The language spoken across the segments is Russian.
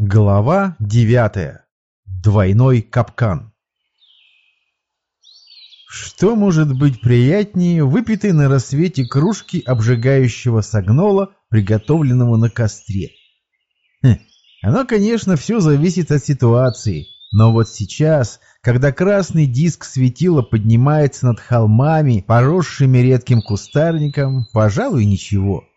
Глава девятая. Двойной капкан. Что может быть приятнее выпитой на рассвете кружки обжигающего согнола, приготовленного на костре? Хм, оно, конечно, все зависит от ситуации, но вот сейчас, когда красный диск светила поднимается над холмами, поросшими редким кустарником, пожалуй, ничего.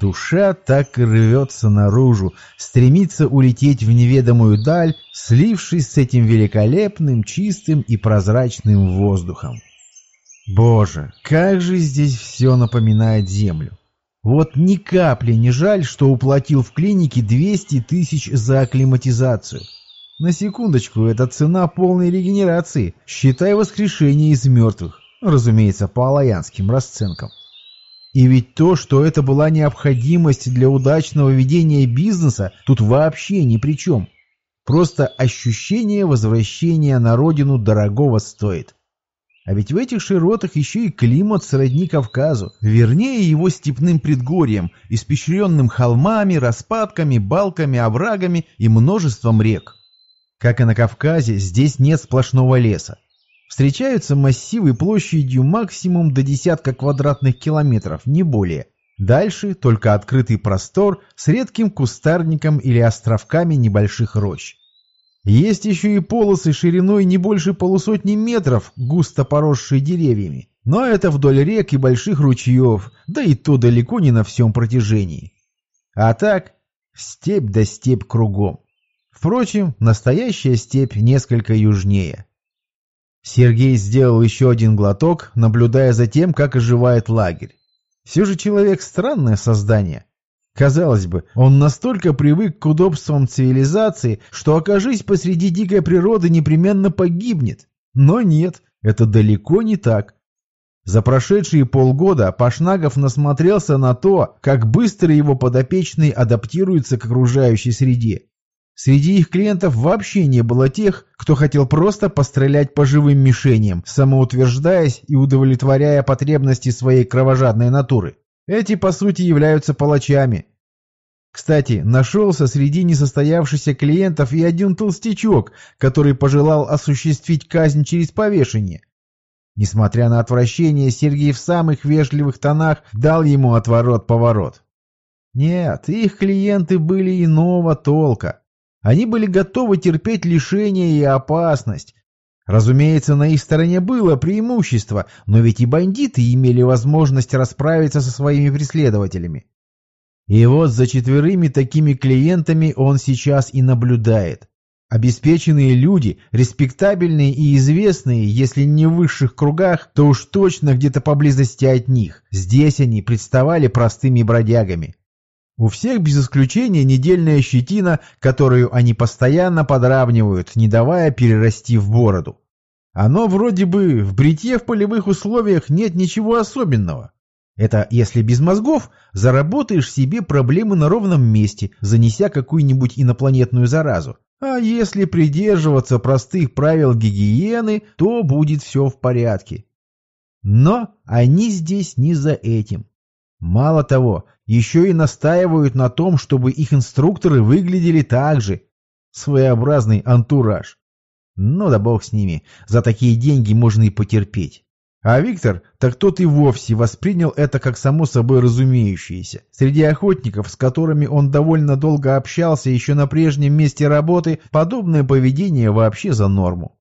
Душа так и рвется наружу, стремится улететь в неведомую даль, слившись с этим великолепным, чистым и прозрачным воздухом. Боже, как же здесь все напоминает землю. Вот ни капли не жаль, что уплатил в клинике 200 тысяч за акклиматизацию. На секундочку, это цена полной регенерации, считай воскрешение из мертвых, разумеется, по алаянским расценкам. И ведь то, что это была необходимость для удачного ведения бизнеса, тут вообще ни при чем. Просто ощущение возвращения на родину дорогого стоит. А ведь в этих широтах еще и климат сродни Кавказу, вернее его степным предгорьем, испещренным холмами, распадками, балками, оврагами и множеством рек. Как и на Кавказе, здесь нет сплошного леса. Встречаются массивы площадью максимум до десятка квадратных километров, не более. Дальше только открытый простор с редким кустарником или островками небольших рощ. Есть еще и полосы шириной не больше полусотни метров, густо поросшие деревьями. Но это вдоль рек и больших ручьев, да и то далеко не на всем протяжении. А так, степь да степь кругом. Впрочем, настоящая степь несколько южнее. Сергей сделал еще один глоток, наблюдая за тем, как оживает лагерь. Все же человек странное создание. Казалось бы, он настолько привык к удобствам цивилизации, что, окажись посреди дикой природы, непременно погибнет. Но нет, это далеко не так. За прошедшие полгода Пашнагов насмотрелся на то, как быстро его подопечные адаптируются к окружающей среде. Среди их клиентов вообще не было тех, кто хотел просто пострелять по живым мишеням, самоутверждаясь и удовлетворяя потребности своей кровожадной натуры. Эти, по сути, являются палачами. Кстати, нашелся среди несостоявшихся клиентов и один толстячок, который пожелал осуществить казнь через повешение. Несмотря на отвращение, Сергей в самых вежливых тонах дал ему отворот-поворот. Нет, их клиенты были иного толка. Они были готовы терпеть лишения и опасность. Разумеется, на их стороне было преимущество, но ведь и бандиты имели возможность расправиться со своими преследователями. И вот за четверыми такими клиентами он сейчас и наблюдает. Обеспеченные люди, респектабельные и известные, если не в высших кругах, то уж точно где-то поблизости от них. Здесь они представали простыми бродягами. У всех без исключения недельная щетина, которую они постоянно подравнивают, не давая перерасти в бороду. Оно вроде бы в бритье в полевых условиях нет ничего особенного. Это если без мозгов заработаешь себе проблемы на ровном месте, занеся какую-нибудь инопланетную заразу. А если придерживаться простых правил гигиены, то будет все в порядке. Но они здесь не за этим. Мало того, еще и настаивают на том, чтобы их инструкторы выглядели так же. Своеобразный антураж. Ну да бог с ними, за такие деньги можно и потерпеть. А Виктор, так тот и вовсе воспринял это как само собой разумеющееся. Среди охотников, с которыми он довольно долго общался еще на прежнем месте работы, подобное поведение вообще за норму.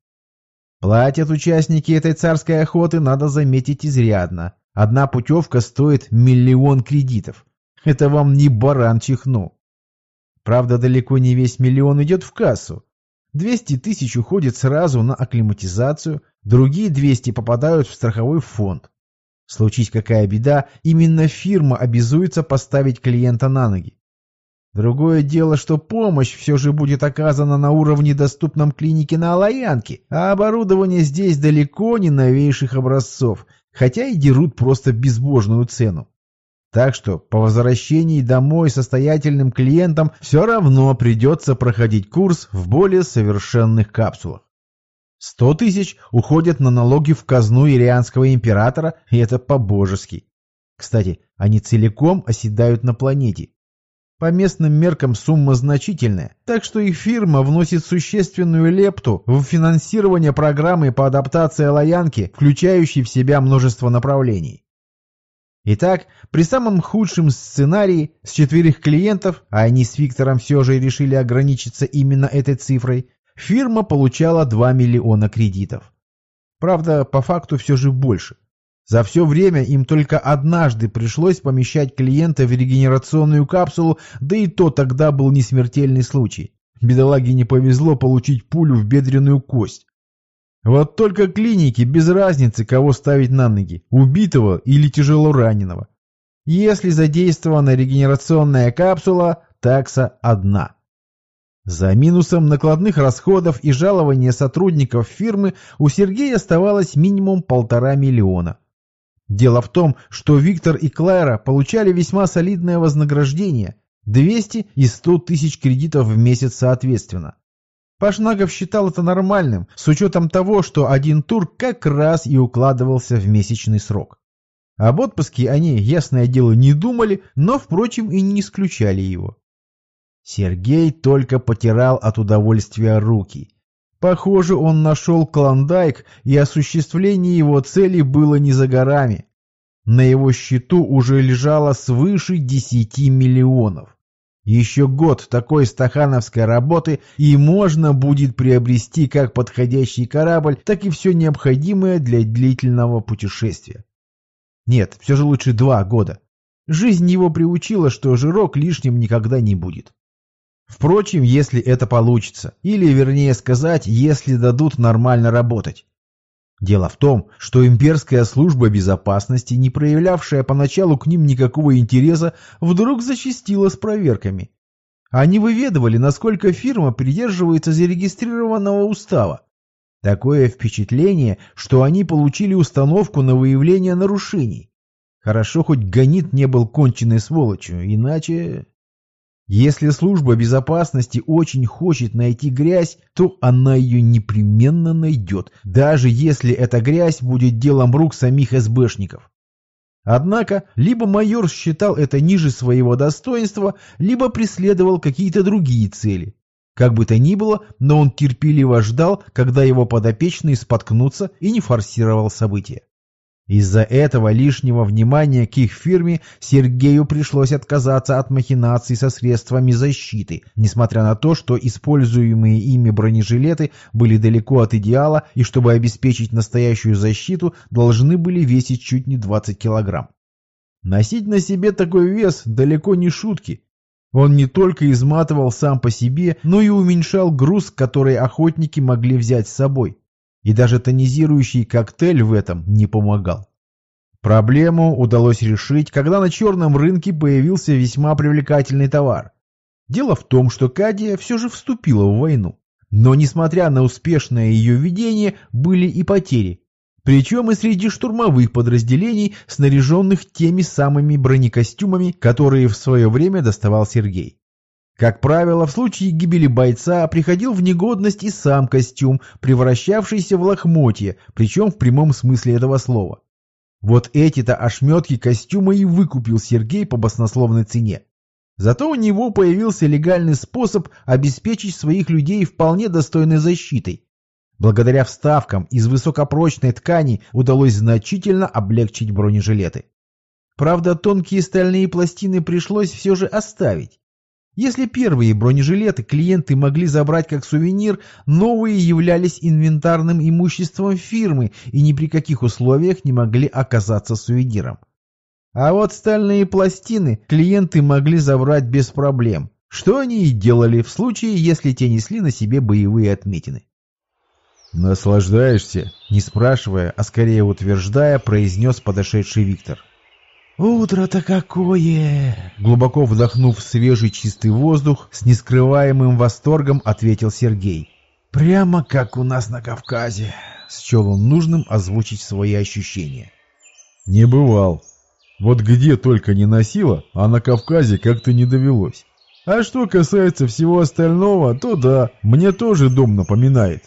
Платят участники этой царской охоты, надо заметить, изрядно. Одна путевка стоит миллион кредитов. Это вам не баран чихнул. Правда, далеко не весь миллион идет в кассу. 200 тысяч уходит сразу на акклиматизацию, другие 200 попадают в страховой фонд. Случись какая беда, именно фирма обязуется поставить клиента на ноги. Другое дело, что помощь все же будет оказана на уровне доступном клинике на Алаянке, а оборудование здесь далеко не новейших образцов, хотя и дерут просто безбожную цену. Так что по возвращении домой состоятельным клиентам все равно придется проходить курс в более совершенных капсулах. Сто тысяч уходят на налоги в казну ирианского императора, и это по-божески. Кстати, они целиком оседают на планете. По местным меркам сумма значительная, так что их фирма вносит существенную лепту в финансирование программы по адаптации Лоянки, включающей в себя множество направлений. Итак, при самом худшем сценарии с четверых клиентов, а они с Виктором все же решили ограничиться именно этой цифрой, фирма получала 2 миллиона кредитов. Правда, по факту все же больше. За все время им только однажды пришлось помещать клиента в регенерационную капсулу, да и то тогда был несмертельный случай. Бедолаге не повезло получить пулю в бедренную кость. Вот только клиники без разницы, кого ставить на ноги, убитого или тяжело раненого. Если задействована регенерационная капсула, такса одна. За минусом накладных расходов и жалования сотрудников фирмы у Сергея оставалось минимум полтора миллиона. Дело в том, что Виктор и Клайра получали весьма солидное вознаграждение – 200 и 100 тысяч кредитов в месяц соответственно. Пашнагов считал это нормальным, с учетом того, что один тур как раз и укладывался в месячный срок. Об отпуске они, ясное дело, не думали, но, впрочем, и не исключали его. Сергей только потирал от удовольствия руки. Похоже, он нашел клондайк, и осуществление его цели было не за горами. На его счету уже лежало свыше 10 миллионов. Еще год такой стахановской работы, и можно будет приобрести как подходящий корабль, так и все необходимое для длительного путешествия. Нет, все же лучше два года. Жизнь его приучила, что жирок лишним никогда не будет. Впрочем, если это получится, или, вернее сказать, если дадут нормально работать. Дело в том, что имперская служба безопасности, не проявлявшая поначалу к ним никакого интереса, вдруг зачастила с проверками. Они выведывали, насколько фирма придерживается зарегистрированного устава. Такое впечатление, что они получили установку на выявление нарушений. Хорошо, хоть Ганит не был конченной сволочью, иначе... Если служба безопасности очень хочет найти грязь, то она ее непременно найдет, даже если эта грязь будет делом рук самих СБшников. Однако, либо майор считал это ниже своего достоинства, либо преследовал какие-то другие цели. Как бы то ни было, но он терпеливо ждал, когда его подопечные споткнутся и не форсировал события. Из-за этого лишнего внимания к их фирме Сергею пришлось отказаться от махинаций со средствами защиты, несмотря на то, что используемые ими бронежилеты были далеко от идеала и чтобы обеспечить настоящую защиту, должны были весить чуть не 20 килограмм. Носить на себе такой вес далеко не шутки. Он не только изматывал сам по себе, но и уменьшал груз, который охотники могли взять с собой и даже тонизирующий коктейль в этом не помогал. Проблему удалось решить, когда на черном рынке появился весьма привлекательный товар. Дело в том, что Кадия все же вступила в войну. Но, несмотря на успешное ее ведение, были и потери. Причем и среди штурмовых подразделений, снаряженных теми самыми бронекостюмами, которые в свое время доставал Сергей. Как правило, в случае гибели бойца приходил в негодность и сам костюм, превращавшийся в лохмотье, причем в прямом смысле этого слова. Вот эти-то ошметки костюма и выкупил Сергей по баснословной цене. Зато у него появился легальный способ обеспечить своих людей вполне достойной защитой. Благодаря вставкам из высокопрочной ткани удалось значительно облегчить бронежилеты. Правда, тонкие стальные пластины пришлось все же оставить. Если первые бронежилеты клиенты могли забрать как сувенир, новые являлись инвентарным имуществом фирмы и ни при каких условиях не могли оказаться сувениром. А вот стальные пластины клиенты могли забрать без проблем, что они и делали в случае, если те несли на себе боевые отметины. «Наслаждаешься?» — не спрашивая, а скорее утверждая, произнес подошедший Виктор. «Утро-то какое!» Глубоко вдохнув свежий чистый воздух, с нескрываемым восторгом ответил Сергей. «Прямо как у нас на Кавказе!» Счел он нужным озвучить свои ощущения. «Не бывал. Вот где только не носило, а на Кавказе как-то не довелось. А что касается всего остального, то да, мне тоже дом напоминает».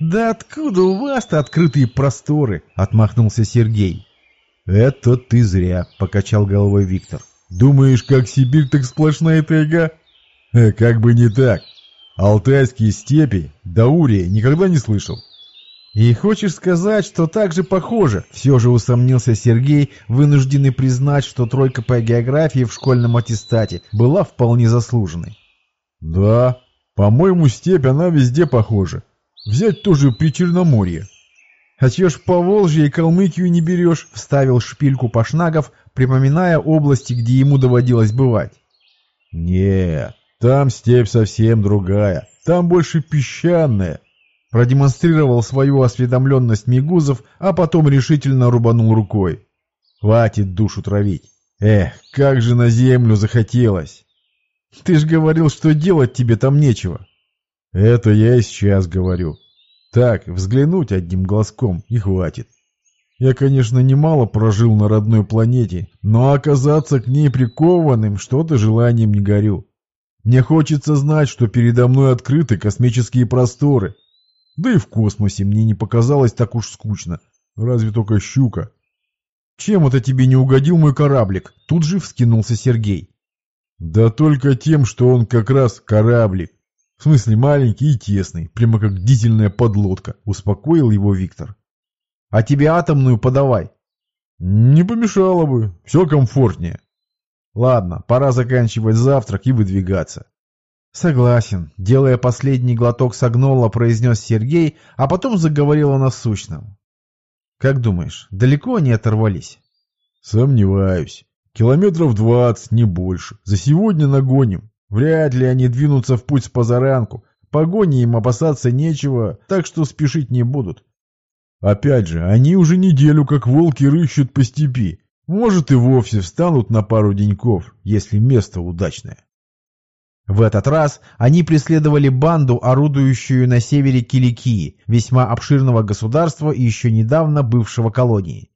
«Да откуда у вас-то открытые просторы?» — отмахнулся Сергей. «Это ты зря», — покачал головой Виктор. Думаешь, как Сибирь, так сплошная тайга? Э, как бы не так. Алтайские степи, Даурия, никогда не слышал. «И хочешь сказать, что так же похоже?» Все же усомнился Сергей, вынужденный признать, что тройка по географии в школьном аттестате была вполне заслуженной. «Да, по-моему, степь, она везде похожа. Взять тоже при Черноморье». «А чё ж по Волжье и Калмыкию не берешь?» — вставил шпильку Пашнагов, припоминая области, где ему доводилось бывать. «Нет, там степь совсем другая. Там больше песчаная, Продемонстрировал свою осведомленность Мигузов, а потом решительно рубанул рукой. Хватит душу травить. Эх, как же на землю захотелось. Ты ж говорил, что делать тебе там нечего. Это я и сейчас говорю. Так, взглянуть одним глазком и хватит. Я, конечно, немало прожил на родной планете, но оказаться к ней прикованным что-то желанием не горю. Мне хочется знать, что передо мной открыты космические просторы, да и в космосе мне не показалось так уж скучно. Разве только щука. «Чем это тебе не угодил мой кораблик?» Тут же вскинулся Сергей. «Да только тем, что он как раз кораблик. В смысле маленький и тесный, прямо как дизельная подлодка», успокоил его Виктор. «А тебе атомную подавай». «Не помешало бы, все комфортнее». «Ладно, пора заканчивать завтрак и выдвигаться». «Согласен», — делая последний глоток согнола, произнес Сергей, а потом заговорил о насущном. «Как думаешь, далеко они оторвались?» «Сомневаюсь. Километров двадцать, не больше. За сегодня нагоним. Вряд ли они двинутся в путь с позаранку. Погони им опасаться нечего, так что спешить не будут. Опять же, они уже неделю как волки рыщут по степи. Может и вовсе встанут на пару деньков, если место удачное. В этот раз они преследовали банду, орудующую на севере Киликии, весьма обширного государства и еще недавно бывшего колонии.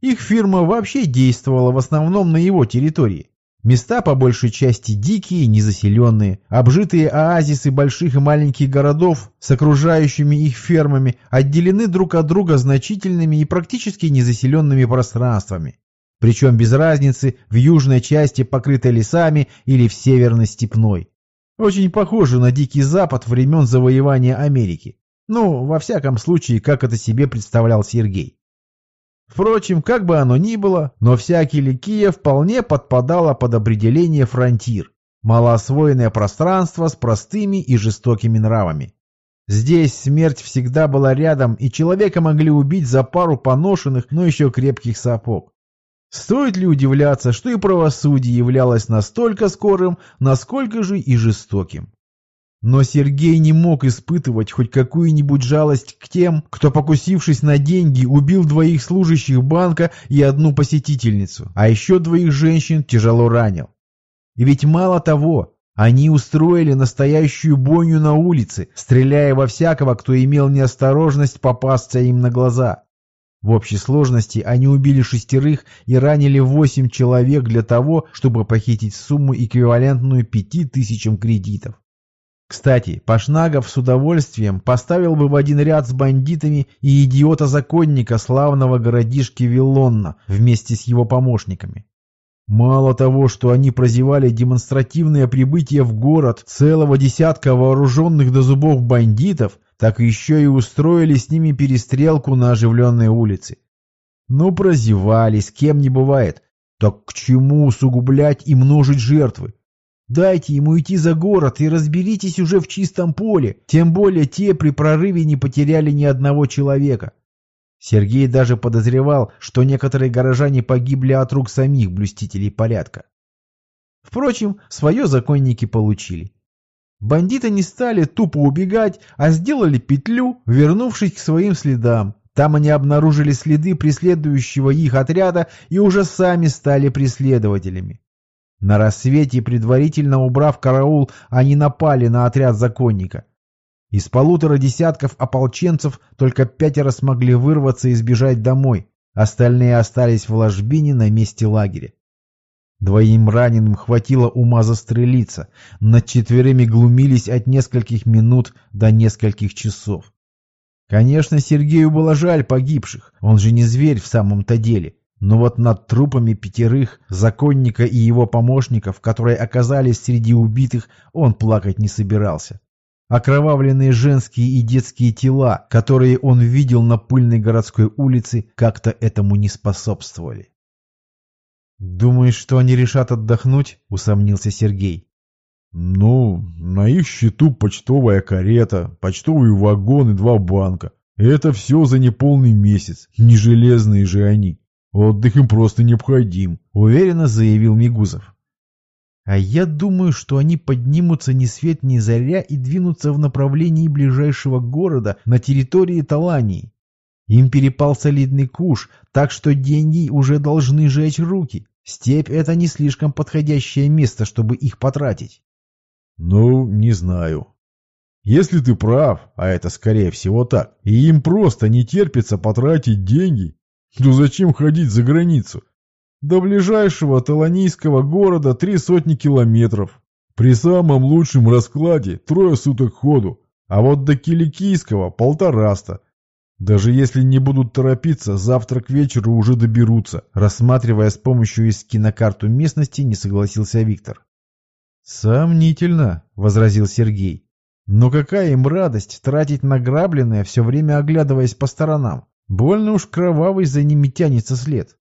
Их фирма вообще действовала в основном на его территории. Места по большей части дикие, незаселенные, обжитые оазисы больших и маленьких городов с окружающими их фермами отделены друг от друга значительными и практически незаселенными пространствами причем без разницы в южной части покрытой лесами или в северной степной. Очень похоже на Дикий Запад времен завоевания Америки. Ну, во всяком случае, как это себе представлял Сергей. Впрочем, как бы оно ни было, но вся Киликия вполне подпадала под определение фронтир, малоосвоенное пространство с простыми и жестокими нравами. Здесь смерть всегда была рядом, и человека могли убить за пару поношенных, но еще крепких сапог. Стоит ли удивляться, что и правосудие являлось настолько скорым, насколько же и жестоким? Но Сергей не мог испытывать хоть какую-нибудь жалость к тем, кто, покусившись на деньги, убил двоих служащих банка и одну посетительницу, а еще двоих женщин тяжело ранил. И ведь мало того, они устроили настоящую бойню на улице, стреляя во всякого, кто имел неосторожность попасться им на глаза. В общей сложности они убили шестерых и ранили восемь человек для того, чтобы похитить сумму, эквивалентную пяти тысячам кредитов. Кстати, Пашнагов с удовольствием поставил бы в один ряд с бандитами и идиота-законника славного городишки Виллонна вместе с его помощниками. Мало того, что они прозевали демонстративное прибытие в город целого десятка вооруженных до зубов бандитов, так еще и устроили с ними перестрелку на оживленной улице. Ну, прозевали, с кем не бывает. Так к чему усугублять и множить жертвы? Дайте ему идти за город и разберитесь уже в чистом поле, тем более те при прорыве не потеряли ни одного человека. Сергей даже подозревал, что некоторые горожане погибли от рук самих блюстителей порядка. Впрочем, свое законники получили. Бандиты не стали тупо убегать, а сделали петлю, вернувшись к своим следам. Там они обнаружили следы преследующего их отряда и уже сами стали преследователями. На рассвете, предварительно убрав караул, они напали на отряд законника. Из полутора десятков ополченцев только пятеро смогли вырваться и сбежать домой, остальные остались в ложбине на месте лагеря. Двоим раненым хватило ума застрелиться, над четверыми глумились от нескольких минут до нескольких часов. Конечно, Сергею было жаль погибших, он же не зверь в самом-то деле, Но вот над трупами пятерых, законника и его помощников, которые оказались среди убитых, он плакать не собирался. Окровавленные женские и детские тела, которые он видел на пыльной городской улице, как-то этому не способствовали. «Думаешь, что они решат отдохнуть?» — усомнился Сергей. «Ну, на их счету почтовая карета, почтовый вагон и два банка. Это все за неполный месяц, не железные же они. Отдых им просто необходим», — уверенно заявил Мигузов. А я думаю, что они поднимутся ни свет ни заря и двинутся в направлении ближайшего города на территории Талании. Им перепал солидный куш, так что деньги уже должны жечь руки. Степь — это не слишком подходящее место, чтобы их потратить. Ну, не знаю. Если ты прав, а это скорее всего так, и им просто не терпится потратить деньги, то зачем ходить за границу? До ближайшего таланийского города три сотни километров. При самом лучшем раскладе трое суток ходу, а вот до Киликийского полтораста. Даже если не будут торопиться, завтра к вечеру уже доберутся. Рассматривая с помощью из кинокарту местности, не согласился Виктор. «Сомнительно», — возразил Сергей. «Но какая им радость тратить награбленное, все время оглядываясь по сторонам? Больно уж кровавый за ними тянется след».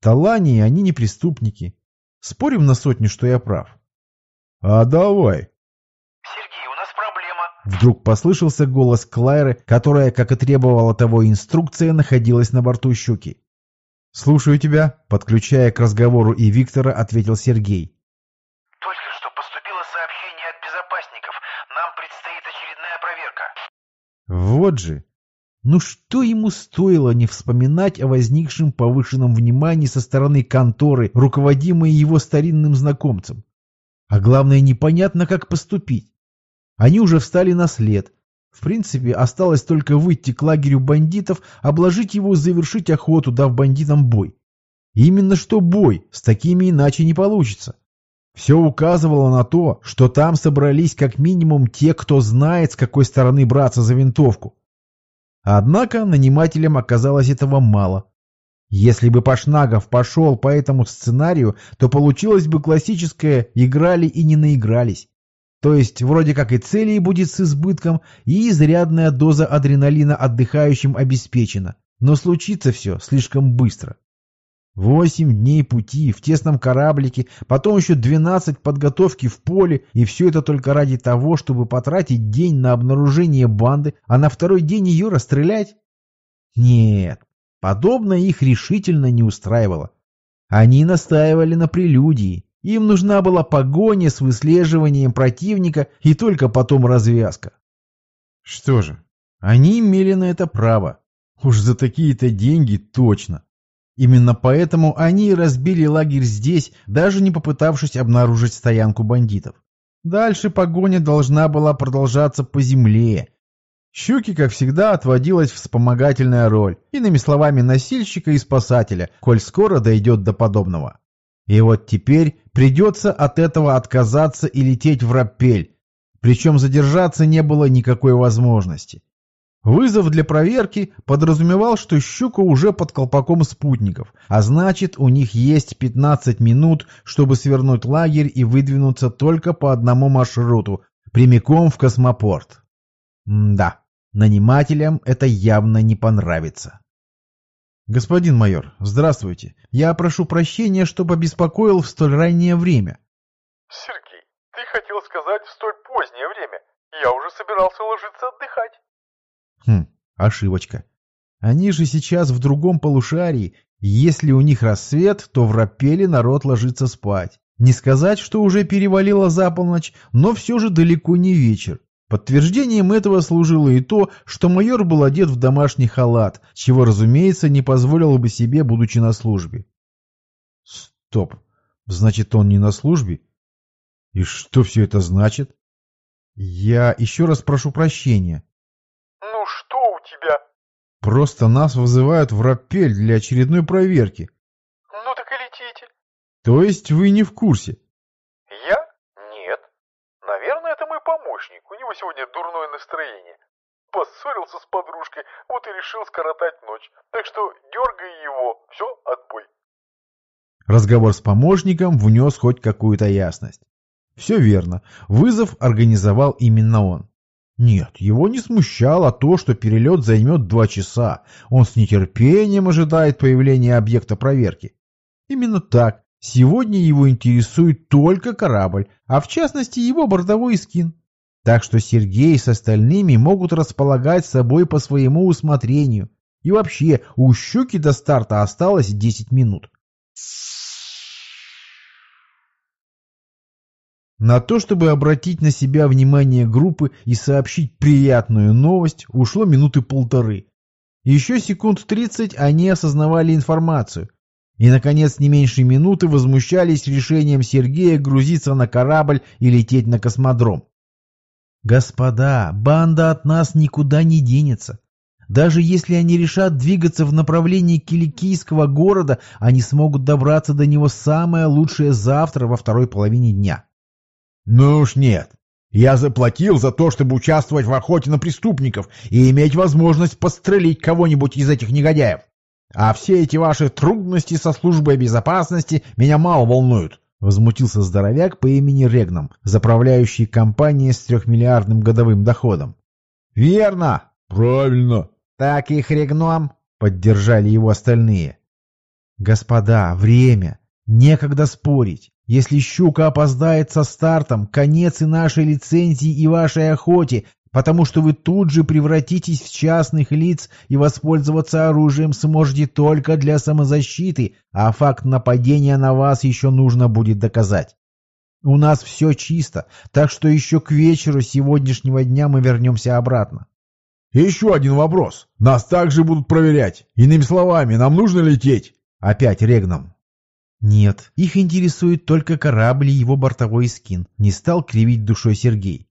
Талании они не преступники. Спорим на сотню, что я прав? А давай. Сергей, у нас проблема. Вдруг послышался голос Клайры, которая, как и требовала того инструкция, находилась на борту щуки. «Слушаю тебя», — подключая к разговору и Виктора, ответил Сергей. Только что поступило сообщение от безопасников. Нам предстоит очередная проверка. Вот же, ну что ему стоило не вспоминать о возникшем повышенном внимании со стороны конторы, руководимой его старинным знакомцем? А главное, непонятно, как поступить. Они уже встали на след. В принципе, осталось только выйти к лагерю бандитов, обложить его и завершить охоту, дав бандитам бой. И именно что бой, с такими иначе не получится. Все указывало на то, что там собрались как минимум те, кто знает, с какой стороны браться за винтовку. Однако нанимателям оказалось этого мало. Если бы Пашнагов пошел по этому сценарию, то получилось бы классическое «играли и не наигрались». То есть вроде как и целей будет с избытком, и изрядная доза адреналина отдыхающим обеспечена. Но случится все слишком быстро. Восемь дней пути в тесном кораблике, потом еще двенадцать подготовки в поле, и все это только ради того, чтобы потратить день на обнаружение банды, а на второй день ее расстрелять? Нет, подобное их решительно не устраивало. Они настаивали на прелюдии. Им нужна была погоня с выслеживанием противника и только потом развязка. Что же, они имели на это право. Уж за такие-то деньги точно. Именно поэтому они разбили лагерь здесь, даже не попытавшись обнаружить стоянку бандитов. Дальше погоня должна была продолжаться по земле. Щуки, как всегда, отводилась вспомогательная роль, иными словами, носильщика и спасателя, коль скоро дойдет до подобного. И вот теперь придется от этого отказаться и лететь в Рапель, причем задержаться не было никакой возможности. Вызов для проверки подразумевал, что щука уже под колпаком спутников, а значит, у них есть 15 минут, чтобы свернуть лагерь и выдвинуться только по одному маршруту, прямиком в космопорт. М да, нанимателям это явно не понравится. Господин майор, здравствуйте. Я прошу прощения, что побеспокоил в столь раннее время. Сергей, ты хотел сказать в столь позднее время. Я уже собирался ложиться отдыхать. Хм, ошибочка. Они же сейчас в другом полушарии. Если у них рассвет, то в Рапеле народ ложится спать. Не сказать, что уже перевалило за полночь, но все же далеко не вечер. Подтверждением этого служило и то, что майор был одет в домашний халат, чего, разумеется, не позволил бы себе, будучи на службе. Стоп. Значит, он не на службе? И что все это значит? Я еще раз прошу прощения. Просто нас вызывают в Рапель для очередной проверки. Ну так и летите. То есть вы не в курсе? Я? Нет. Наверное, это мой помощник. У него сегодня дурное настроение. Поссорился с подружкой, вот и решил скоротать ночь. Так что дергай его. Все, отбой. Разговор с помощником внес хоть какую-то ясность. Все верно, вызов организовал именно он. Нет, его не смущало то, что перелет займет два часа. Он с нетерпением ожидает появления объекта проверки. Именно так. Сегодня его интересует только корабль, а в частности его бортовой скин. Так что Сергей с остальными могут располагать собой по своему усмотрению. И вообще, у щуки до старта осталось 10 минут. На то, чтобы обратить на себя внимание группы и сообщить приятную новость, ушло минуты полторы. Еще секунд тридцать они осознавали информацию. И, наконец, не меньше минуты возмущались решением Сергея грузиться на корабль и лететь на космодром. «Господа, банда от нас никуда не денется. Даже если они решат двигаться в направлении Киликийского города, они смогут добраться до него самое лучшее завтра во второй половине дня. Ну уж нет. Я заплатил за то, чтобы участвовать в охоте на преступников и иметь возможность подстрелить кого-нибудь из этих негодяев. А все эти ваши трудности со службой безопасности меня мало волнуют. Возмутился здоровяк по имени Регном, заправляющий компанией с трехмиллиардным годовым доходом. «Верно!» «Правильно!» «Так их Регном!» — поддержали его остальные. «Господа, время! Некогда спорить! Если щука опоздает со стартом, конец и нашей лицензии, и вашей охоте, потому что вы тут же превратитесь в частных лиц и воспользоваться оружием сможете только для самозащиты, а факт нападения на вас еще нужно будет доказать. У нас все чисто, так что еще к вечеру сегодняшнего дня мы вернемся обратно. Еще один вопрос. Нас также будут проверять. Иными словами, нам нужно лететь. Опять регном. Нет, их интересует только корабль и его бортовой скин. Не стал кривить душой Сергей.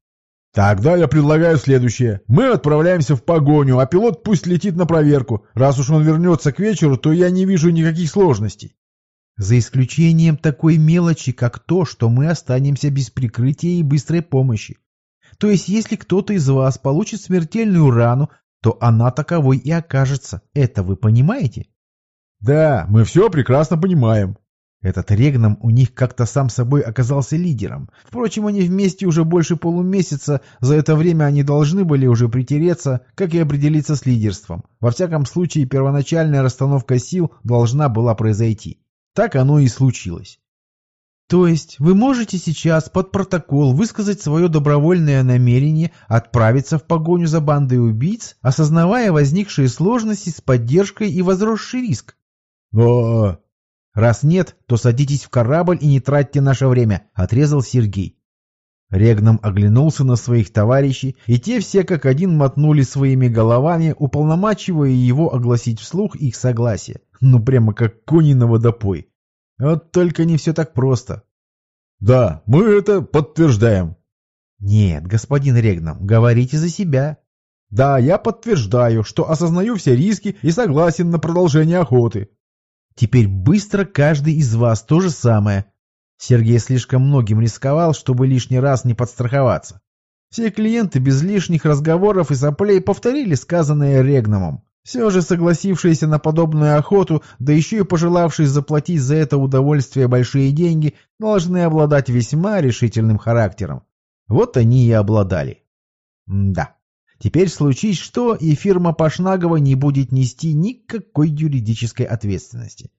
Тогда я предлагаю следующее. Мы отправляемся в погоню, а пилот пусть летит на проверку. Раз уж он вернется к вечеру, то я не вижу никаких сложностей. За исключением такой мелочи, как то, что мы останемся без прикрытия и быстрой помощи. То есть, если кто-то из вас получит смертельную рану, то она таковой и окажется. Это вы понимаете? Да, мы все прекрасно понимаем. Этот Регном у них как-то сам собой оказался лидером. Впрочем, они вместе уже больше полумесяца, за это время они должны были уже притереться, как и определиться с лидерством. Во всяком случае, первоначальная расстановка сил должна была произойти. Так оно и случилось. То есть вы можете сейчас под протокол высказать свое добровольное намерение отправиться в погоню за бандой убийц, осознавая возникшие сложности с поддержкой и возросший риск? Но «Раз нет, то садитесь в корабль и не тратьте наше время», — отрезал Сергей. Регном оглянулся на своих товарищей, и те все как один мотнули своими головами, уполномачивая его огласить вслух их согласие. Ну прямо как кони на водопой. Вот только не все так просто. «Да, мы это подтверждаем». «Нет, господин Регном, говорите за себя». «Да, я подтверждаю, что осознаю все риски и согласен на продолжение охоты». Теперь быстро каждый из вас то же самое. Сергей слишком многим рисковал, чтобы лишний раз не подстраховаться. Все клиенты без лишних разговоров и соплей повторили сказанное Регномом. Все же согласившиеся на подобную охоту, да еще и пожелавшие заплатить за это удовольствие большие деньги, должны обладать весьма решительным характером. Вот они и обладали. М да. Теперь случись что, и фирма Пашнагова не будет нести никакой юридической ответственности.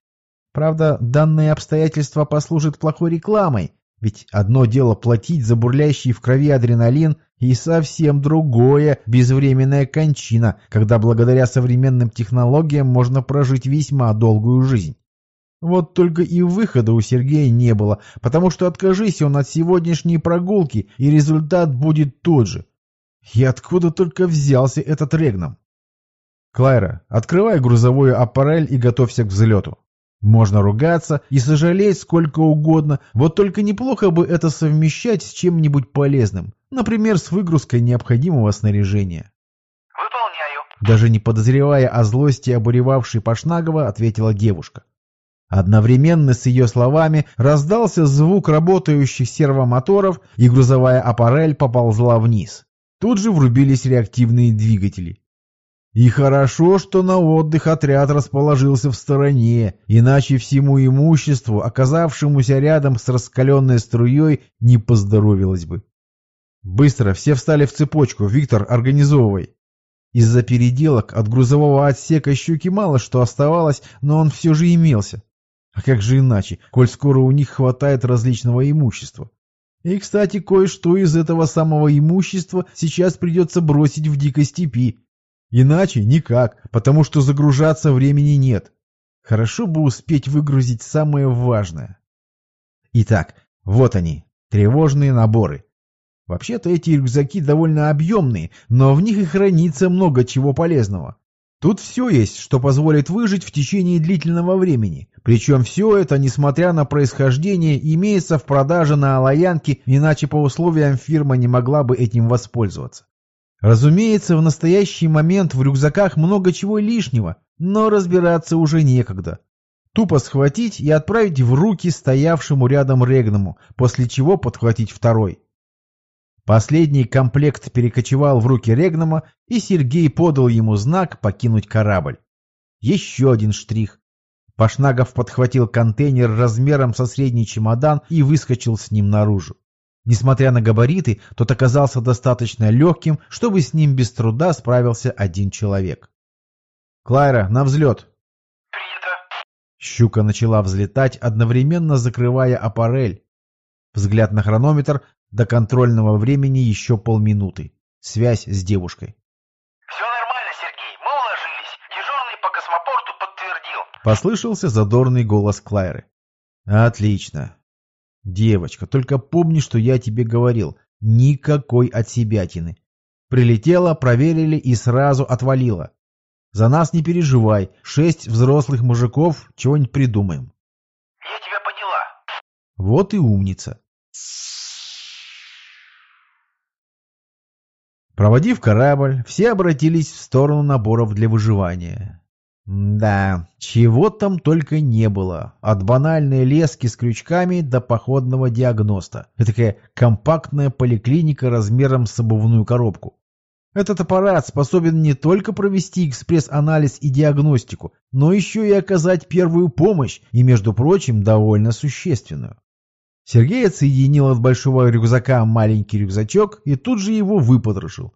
Правда, данное обстоятельство послужит плохой рекламой, ведь одно дело платить за бурлящий в крови адреналин, и совсем другое – безвременная кончина, когда благодаря современным технологиям можно прожить весьма долгую жизнь. Вот только и выхода у Сергея не было, потому что откажись он от сегодняшней прогулки, и результат будет тот же – и откуда только взялся этот регном? Клайра, открывай грузовую аппарель и готовься к взлету. Можно ругаться и сожалеть сколько угодно, вот только неплохо бы это совмещать с чем-нибудь полезным, например, с выгрузкой необходимого снаряжения. Выполняю. Даже не подозревая о злости обуревавшей Пашнагова, ответила девушка. Одновременно с ее словами раздался звук работающих сервомоторов, и грузовая аппарель поползла вниз. Тут же врубились реактивные двигатели. И хорошо, что на отдых отряд расположился в стороне, иначе всему имуществу, оказавшемуся рядом с раскаленной струей, не поздоровилось бы. Быстро все встали в цепочку, Виктор, организовывай. Из-за переделок от грузового отсека щуки мало что оставалось, но он все же имелся. А как же иначе, коль скоро у них хватает различного имущества? И, кстати, кое-что из этого самого имущества сейчас придется бросить в дикой степи, Иначе никак, потому что загружаться времени нет. Хорошо бы успеть выгрузить самое важное. Итак, вот они, тревожные наборы. Вообще-то эти рюкзаки довольно объемные, но в них и хранится много чего полезного. Тут все есть, что позволит выжить в течение длительного времени. Причем все это, несмотря на происхождение, имеется в продаже на Алаянке, иначе по условиям фирма не могла бы этим воспользоваться. Разумеется, в настоящий момент в рюкзаках много чего лишнего, но разбираться уже некогда. Тупо схватить и отправить в руки стоявшему рядом Регному, после чего подхватить второй. Последний комплект перекочевал в руки Регнама, и Сергей подал ему знак покинуть корабль. Еще один штрих. Пашнагов подхватил контейнер размером со средний чемодан и выскочил с ним наружу. Несмотря на габариты, тот оказался достаточно легким, чтобы с ним без труда справился один человек. «Клайра, на взлет!» Принято. Щука начала взлетать, одновременно закрывая аппарель. Взгляд на хронометр, до контрольного времени еще полминуты. Связь с девушкой. Все нормально, Сергей, мы уложились. Дежурный по космопорту подтвердил. Послышался задорный голос Клайры. «Отлично. Девочка, только помни, что я тебе говорил. Никакой отсебятины. Прилетела, проверили и сразу отвалила. За нас не переживай. Шесть взрослых мужиков, чего-нибудь придумаем. Я тебя поняла. Вот и умница. Проводив корабль, все обратились в сторону наборов для выживания. Да, чего там только не было. От банальной лески с крючками до походного диагноста. Это такая компактная поликлиника размером с обувную коробку. Этот аппарат способен не только провести экспресс-анализ и диагностику, но еще и оказать первую помощь, и, между прочим, довольно существенную. Сергей отсоединил от большого рюкзака маленький рюкзачок и тут же его выпотрошил.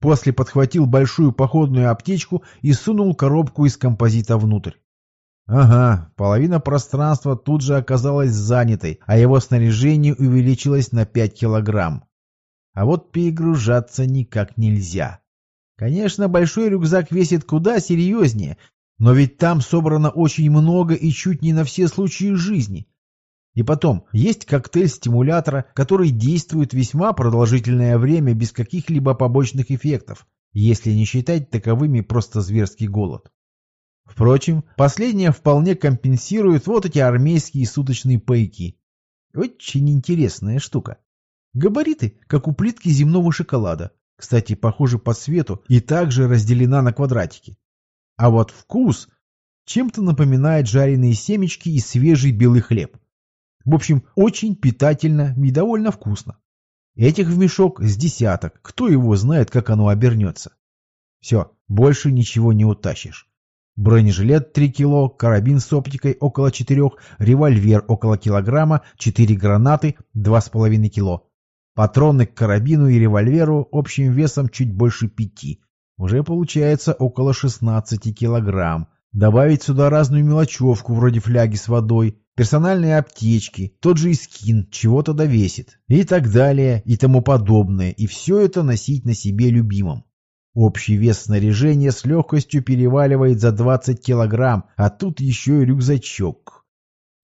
После подхватил большую походную аптечку и сунул коробку из композита внутрь. Ага, половина пространства тут же оказалась занятой, а его снаряжение увеличилось на 5 килограмм. А вот перегружаться никак нельзя. Конечно, большой рюкзак весит куда серьезнее, но ведь там собрано очень много и чуть не на все случаи жизни. И потом, есть коктейль стимулятора, который действует весьма продолжительное время без каких-либо побочных эффектов, если не считать таковыми просто зверский голод. Впрочем, последнее вполне компенсирует вот эти армейские суточные пайки. Очень интересная штука. Габариты, как у плитки земного шоколада. Кстати, похожи по цвету и также разделена на квадратики. А вот вкус чем-то напоминает жареные семечки и свежий белый хлеб. В общем, очень питательно и довольно вкусно. Этих в мешок с десяток, кто его знает, как оно обернется. Все, больше ничего не утащишь. Бронежилет 3 кило, карабин с оптикой около 4, револьвер около килограмма, 4 гранаты 2,5 кило. Патроны к карабину и револьверу общим весом чуть больше 5. Уже получается около 16 килограмм. Добавить сюда разную мелочевку вроде фляги с водой, персональные аптечки, тот же скин чего-то довесит и так далее и тому подобное, и все это носить на себе любимым. Общий вес снаряжения с легкостью переваливает за 20 килограмм, а тут еще и рюкзачок.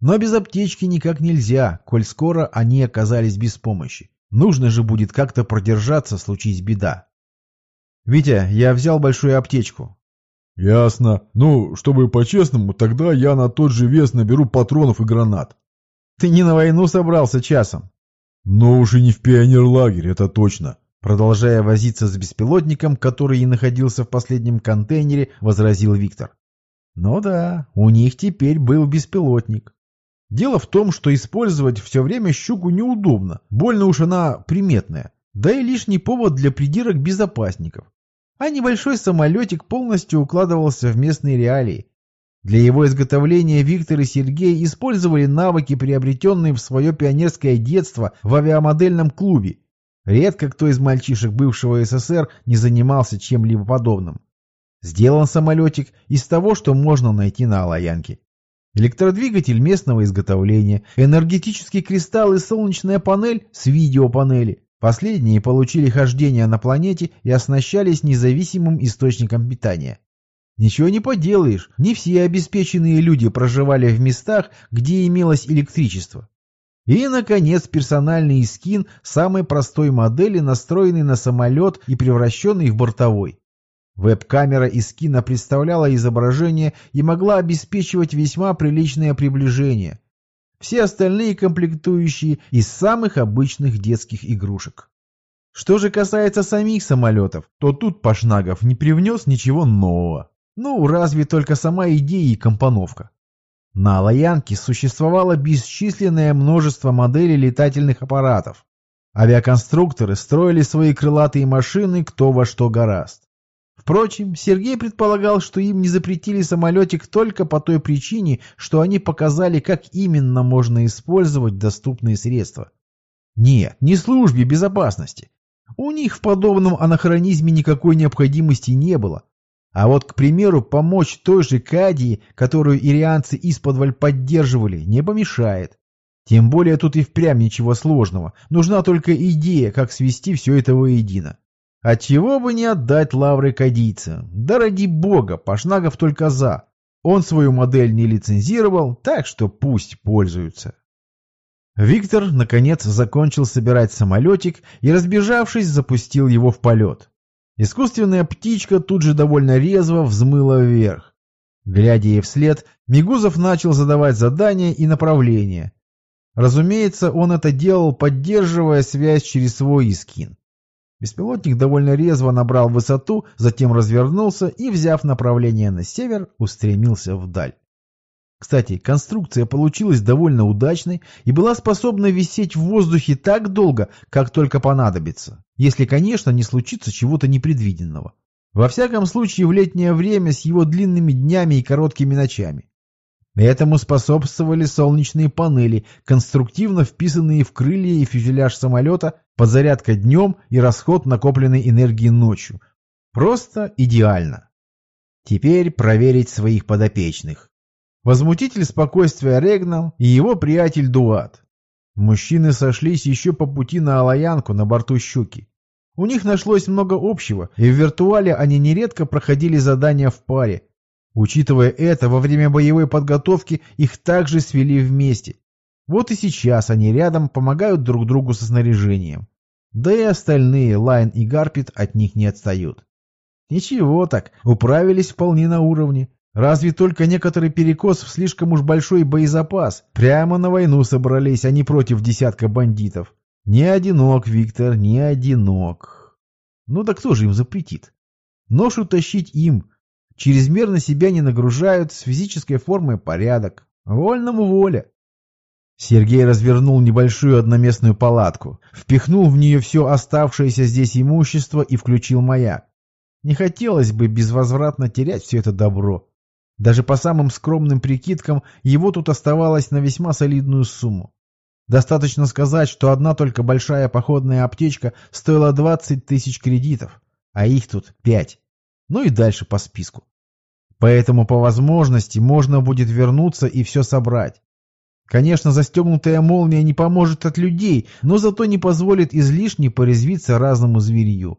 Но без аптечки никак нельзя, коль скоро они оказались без помощи. Нужно же будет как-то продержаться, случись беда. «Витя, я взял большую аптечку. «Ясно. Ну, чтобы по-честному, тогда я на тот же вес наберу патронов и гранат». «Ты не на войну собрался часом?» «Но уж и не в пионерлагерь, это точно». Продолжая возиться с беспилотником, который и находился в последнем контейнере, возразил Виктор. «Ну да, у них теперь был беспилотник. Дело в том, что использовать все время щуку неудобно, больно уж она приметная, да и лишний повод для придирок безопасников. А небольшой самолетик полностью укладывался в местные реалии. Для его изготовления Виктор и Сергей использовали навыки, приобретенные в свое пионерское детство в авиамодельном клубе. Редко кто из мальчишек бывшего СССР не занимался чем-либо подобным. Сделан самолетик из того, что можно найти на Алаянке. Электродвигатель местного изготовления, энергетический кристалл и солнечная панель с видеопанели. Последние получили хождение на планете и оснащались независимым источником питания. Ничего не поделаешь, не все обеспеченные люди проживали в местах, где имелось электричество. И, наконец, персональный скин самой простой модели, настроенный на самолет и превращенный в бортовой. Веб-камера из скина представляла изображение и могла обеспечивать весьма приличное приближение. Все остальные комплектующие из самых обычных детских игрушек. Что же касается самих самолетов, то тут Пашнагов не привнес ничего нового. Ну, разве только сама идея и компоновка. На Алаянке существовало бесчисленное множество моделей летательных аппаратов. Авиаконструкторы строили свои крылатые машины кто во что гораст. Впрочем, Сергей предполагал, что им не запретили самолетик только по той причине, что они показали, как именно можно использовать доступные средства. Нет, не службе безопасности. У них в подобном анахронизме никакой необходимости не было. А вот, к примеру, помочь той же Кадии, которую ирианцы исподволь поддерживали, не помешает. Тем более тут и впрямь ничего сложного. Нужна только идея, как свести все это воедино. Отчего бы не отдать лавры кадийца? Да ради бога, Пашнагов только за. Он свою модель не лицензировал, так что пусть пользуются. Виктор, наконец, закончил собирать самолетик и, разбежавшись, запустил его в полет. Искусственная птичка тут же довольно резво взмыла вверх. Глядя ей вслед, Мигузов начал задавать задания и направления. Разумеется, он это делал, поддерживая связь через свой искин. Беспилотник довольно резво набрал высоту, затем развернулся и, взяв направление на север, устремился вдаль. Кстати, конструкция получилась довольно удачной и была способна висеть в воздухе так долго, как только понадобится, если, конечно, не случится чего-то непредвиденного. Во всяком случае, в летнее время с его длинными днями и короткими ночами. Этому способствовали солнечные панели, конструктивно вписанные в крылья и фюзеляж самолета, подзарядка днем и расход накопленной энергии ночью. Просто идеально. Теперь проверить своих подопечных возмутитель спокойствия Регнал и его приятель Дуат. Мужчины сошлись еще по пути на Алаянку на борту «Щуки». У них нашлось много общего, и в виртуале они нередко проходили задания в паре. Учитывая это, во время боевой подготовки их также свели вместе. Вот и сейчас они рядом помогают друг другу со снаряжением. Да и остальные, Лайн и Гарпит, от них не отстают. Ничего так, управились вполне на уровне. Разве только некоторый перекос в слишком уж большой боезапас. Прямо на войну собрались, а не против десятка бандитов. Не одинок, Виктор, не одинок. Ну да кто же им запретит? Нож утащить им. Чрезмерно себя не нагружают, с физической формой порядок. Вольному воля. Сергей развернул небольшую одноместную палатку, впихнул в нее все оставшееся здесь имущество и включил маяк. Не хотелось бы безвозвратно терять все это добро. Даже по самым скромным прикидкам, его тут оставалось на весьма солидную сумму. Достаточно сказать, что одна только большая походная аптечка стоила 20 тысяч кредитов, а их тут 5. Ну и дальше по списку. Поэтому по возможности можно будет вернуться и все собрать. Конечно, застегнутая молния не поможет от людей, но зато не позволит излишне порезвиться разному зверью.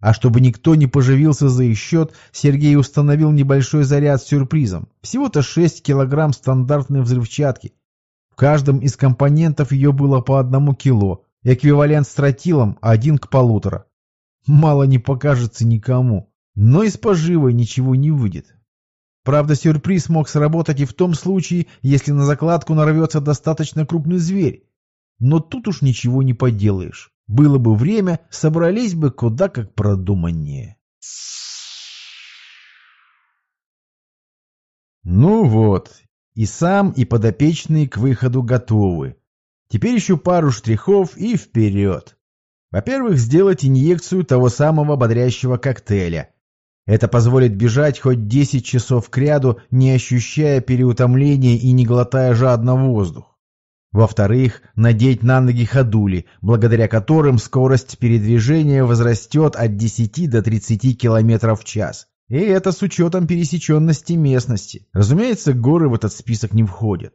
А чтобы никто не поживился за их счет, Сергей установил небольшой заряд с сюрпризом. Всего-то 6 килограмм стандартной взрывчатки. В каждом из компонентов ее было по одному кило. Эквивалент с тротилом один к полутора. Мало не покажется никому. Но из поживой ничего не выйдет. Правда, сюрприз мог сработать и в том случае, если на закладку нарвется достаточно крупный зверь. Но тут уж ничего не поделаешь. Было бы время, собрались бы куда как продуманнее. Ну вот, и сам, и подопечные к выходу готовы. Теперь еще пару штрихов и вперед. Во-первых, сделать инъекцию того самого бодрящего коктейля. Это позволит бежать хоть 10 часов к ряду, не ощущая переутомления и не глотая жадно воздух. Во-вторых, надеть на ноги ходули, благодаря которым скорость передвижения возрастет от 10 до 30 км в час. И это с учетом пересеченности местности. Разумеется, горы в этот список не входят.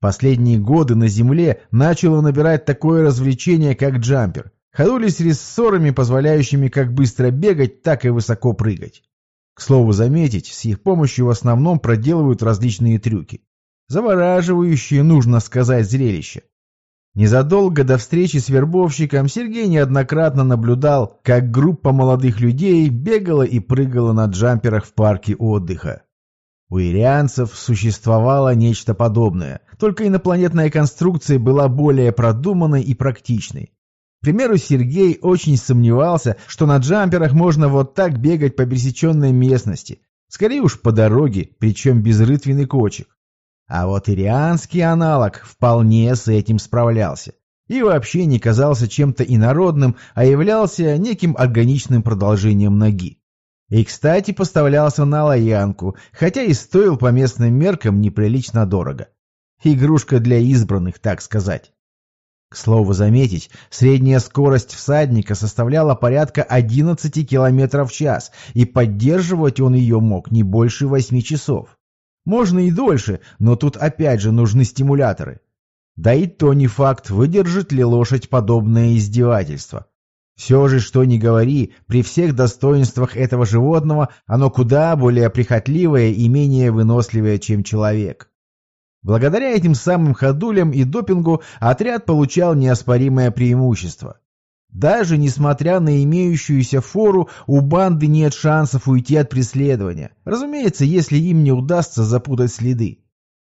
Последние годы на Земле начало набирать такое развлечение, как джампер. Ходули с рессорами, позволяющими как быстро бегать, так и высоко прыгать. К слову заметить, с их помощью в основном проделывают различные трюки. Завораживающее, нужно сказать, зрелище. Незадолго до встречи с вербовщиком Сергей неоднократно наблюдал, как группа молодых людей бегала и прыгала на джамперах в парке отдыха. У ирианцев существовало нечто подобное, только инопланетная конструкция была более продуманной и практичной. К примеру, Сергей очень сомневался, что на джамперах можно вот так бегать по пересеченной местности. Скорее уж по дороге, причем без рытвины кочек. А вот ирианский аналог вполне с этим справлялся. И вообще не казался чем-то инородным, а являлся неким органичным продолжением ноги. И, кстати, поставлялся на лоянку, хотя и стоил по местным меркам неприлично дорого. Игрушка для избранных, так сказать. К слову заметить, средняя скорость всадника составляла порядка 11 км в час, и поддерживать он ее мог не больше 8 часов. Можно и дольше, но тут опять же нужны стимуляторы. Да и то не факт, выдержит ли лошадь подобное издевательство. Все же, что ни говори, при всех достоинствах этого животного оно куда более прихотливое и менее выносливое, чем человек. Благодаря этим самым ходулям и допингу отряд получал неоспоримое преимущество. Даже несмотря на имеющуюся фору, у банды нет шансов уйти от преследования. Разумеется, если им не удастся запутать следы.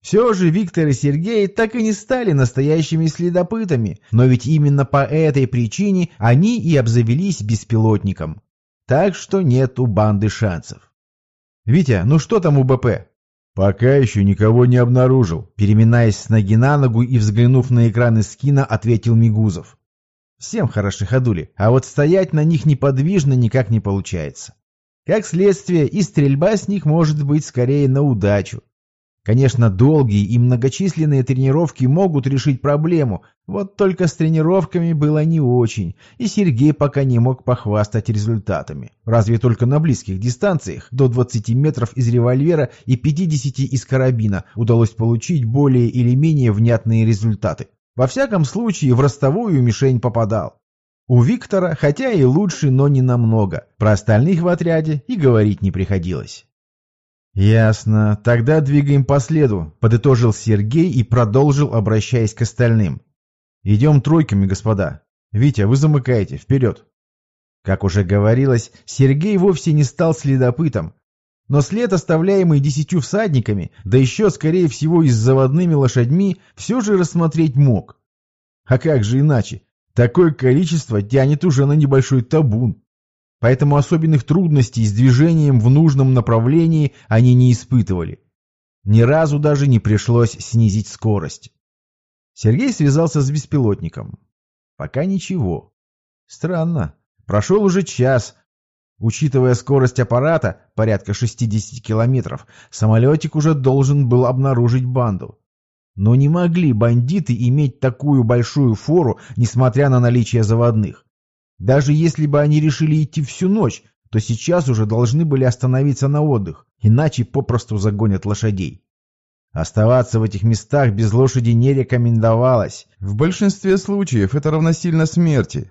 Все же Виктор и Сергей так и не стали настоящими следопытами, но ведь именно по этой причине они и обзавелись беспилотником. Так что нет у банды шансов. «Витя, ну что там у БП?» «Пока еще никого не обнаружил», переминаясь с ноги на ногу и взглянув на экраны скина, ответил Мигузов. Всем хороши ходули, а вот стоять на них неподвижно никак не получается. Как следствие, и стрельба с них может быть скорее на удачу. Конечно, долгие и многочисленные тренировки могут решить проблему, вот только с тренировками было не очень, и Сергей пока не мог похвастать результатами. Разве только на близких дистанциях, до 20 метров из револьвера и 50 из карабина, удалось получить более или менее внятные результаты. Во всяком случае, в ростовую мишень попадал. У Виктора, хотя и лучше, но не намного. Про остальных в отряде и говорить не приходилось. «Ясно. Тогда двигаем по следу», — подытожил Сергей и продолжил, обращаясь к остальным. «Идем тройками, господа. Витя, вы замыкаете. Вперед!» Как уже говорилось, Сергей вовсе не стал следопытом, но след, оставляемый десятью всадниками, да еще, скорее всего, и с заводными лошадьми, все же рассмотреть мог. А как же иначе? Такое количество тянет уже на небольшой табун поэтому особенных трудностей с движением в нужном направлении они не испытывали. Ни разу даже не пришлось снизить скорость. Сергей связался с беспилотником. Пока ничего. Странно. Прошел уже час. Учитывая скорость аппарата, порядка 60 километров, самолетик уже должен был обнаружить банду. Но не могли бандиты иметь такую большую фору, несмотря на наличие заводных. Даже если бы они решили идти всю ночь, то сейчас уже должны были остановиться на отдых, иначе попросту загонят лошадей. Оставаться в этих местах без лошади не рекомендовалось. В большинстве случаев это равносильно смерти.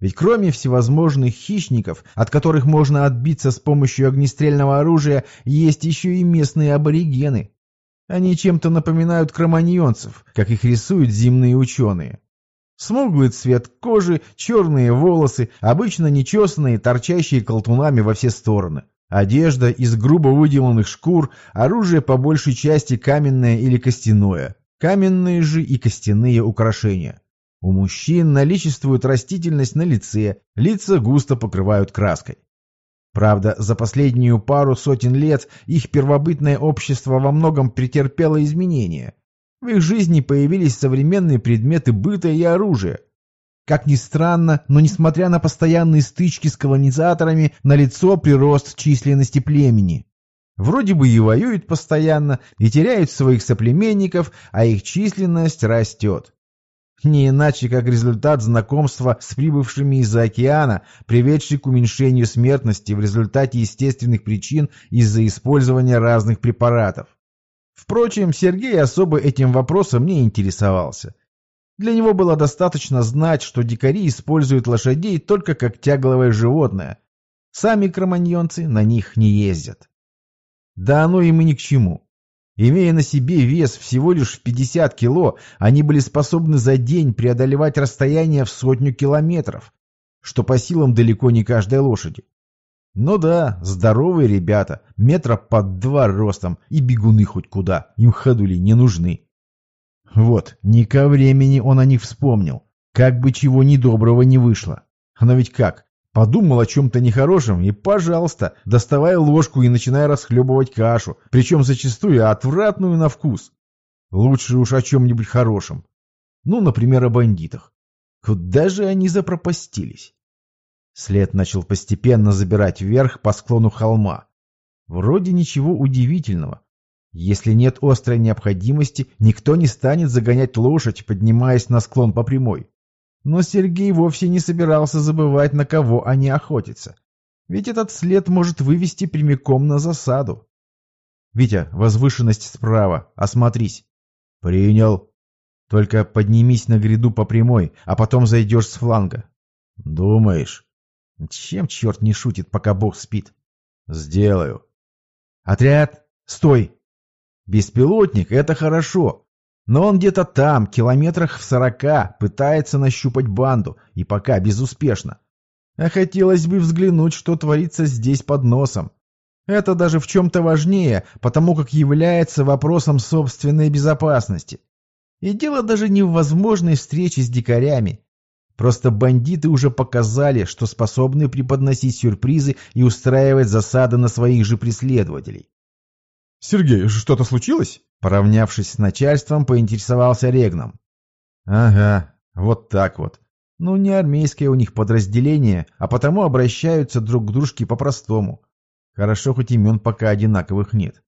Ведь кроме всевозможных хищников, от которых можно отбиться с помощью огнестрельного оружия, есть еще и местные аборигены. Они чем-то напоминают кроманьонцев, как их рисуют зимние ученые. Смуглый цвет кожи, черные волосы, обычно нечесанные, торчащие колтунами во все стороны. Одежда из грубо выделанных шкур, оружие по большей части каменное или костяное. Каменные же и костяные украшения. У мужчин наличествует растительность на лице, лица густо покрывают краской. Правда, за последнюю пару сотен лет их первобытное общество во многом претерпело изменения – в их жизни появились современные предметы быта и оружия. Как ни странно, но несмотря на постоянные стычки с колонизаторами, налицо прирост численности племени. Вроде бы и воюют постоянно, и теряют своих соплеменников, а их численность растет. Не иначе, как результат знакомства с прибывшими из-за океана, приведший к уменьшению смертности в результате естественных причин из-за использования разных препаратов. Впрочем, Сергей особо этим вопросом не интересовался. Для него было достаточно знать, что дикари используют лошадей только как тягловое животное. Сами кроманьонцы на них не ездят. Да оно им и ни к чему. Имея на себе вес всего лишь в 50 кило, они были способны за день преодолевать расстояние в сотню километров, что по силам далеко не каждой лошади. Ну да, здоровые ребята, метра под два ростом, и бегуны хоть куда, им ходули не нужны. Вот, не ко времени он о них вспомнил, как бы чего недоброго не вышло. Но ведь как, Подумал о чем-то нехорошем и, пожалуйста, доставай ложку и начинай расхлебывать кашу, причем зачастую отвратную на вкус. Лучше уж о чем-нибудь хорошем. Ну, например, о бандитах. Куда же они запропастились? След начал постепенно забирать вверх по склону холма. Вроде ничего удивительного. Если нет острой необходимости, никто не станет загонять лошадь, поднимаясь на склон по прямой. Но Сергей вовсе не собирался забывать, на кого они охотятся. Ведь этот след может вывести прямиком на засаду. «Витя, возвышенность справа. Осмотрись». «Принял. Только поднимись на гряду по прямой, а потом зайдешь с фланга». «Думаешь?» «Чем черт не шутит, пока бог спит?» «Сделаю». «Отряд, стой!» «Беспилотник — это хорошо, но он где-то там, километрах в сорока, пытается нащупать банду, и пока безуспешно. А хотелось бы взглянуть, что творится здесь под носом. Это даже в чем-то важнее, потому как является вопросом собственной безопасности. И дело даже не в возможной встрече с дикарями. Просто бандиты уже показали, что способны преподносить сюрпризы и устраивать засады на своих же преследователей. «Сергей, что-то случилось?» Поравнявшись с начальством, поинтересовался Регном. «Ага, вот так вот. Ну, не армейское у них подразделение, а потому обращаются друг к дружке по-простому. Хорошо, хоть имен пока одинаковых нет.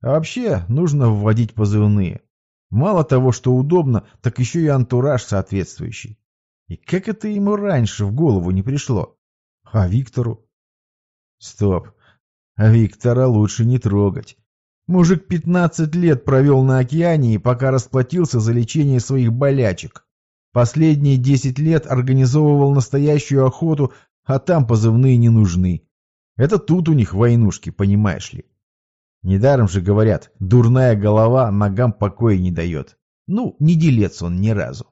А вообще, нужно вводить позывные. Мало того, что удобно, так еще и антураж соответствующий. И как это ему раньше в голову не пришло? А Виктору? Стоп. А Виктора лучше не трогать. Мужик 15 лет провел на океане и пока расплатился за лечение своих болячек. Последние 10 лет организовывал настоящую охоту, а там позывные не нужны. Это тут у них войнушки, понимаешь ли. Недаром же говорят, дурная голова ногам покоя не дает. Ну, не делец он ни разу.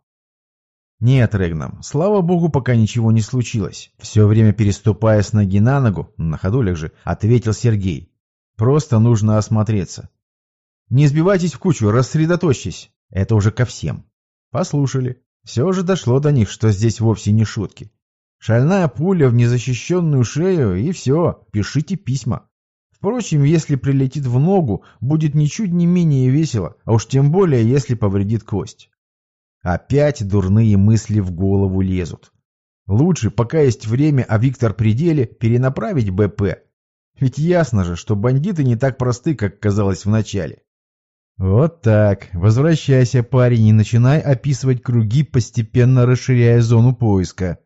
Нет, Регнам, слава богу, пока ничего не случилось. Все время переступая с ноги на ногу, на ходулях же, ответил Сергей. Просто нужно осмотреться. Не сбивайтесь в кучу, рассредоточьтесь. Это уже ко всем. Послушали. Все же дошло до них, что здесь вовсе не шутки. Шальная пуля в незащищенную шею, и все, пишите письма. Впрочем, если прилетит в ногу, будет ничуть не менее весело, а уж тем более, если повредит кость. Опять дурные мысли в голову лезут. Лучше, пока есть время, а Виктор при деле, перенаправить БП, ведь ясно же, что бандиты не так просты, как казалось вначале. Вот так. Возвращайся, парень, и начинай описывать круги, постепенно расширяя зону поиска.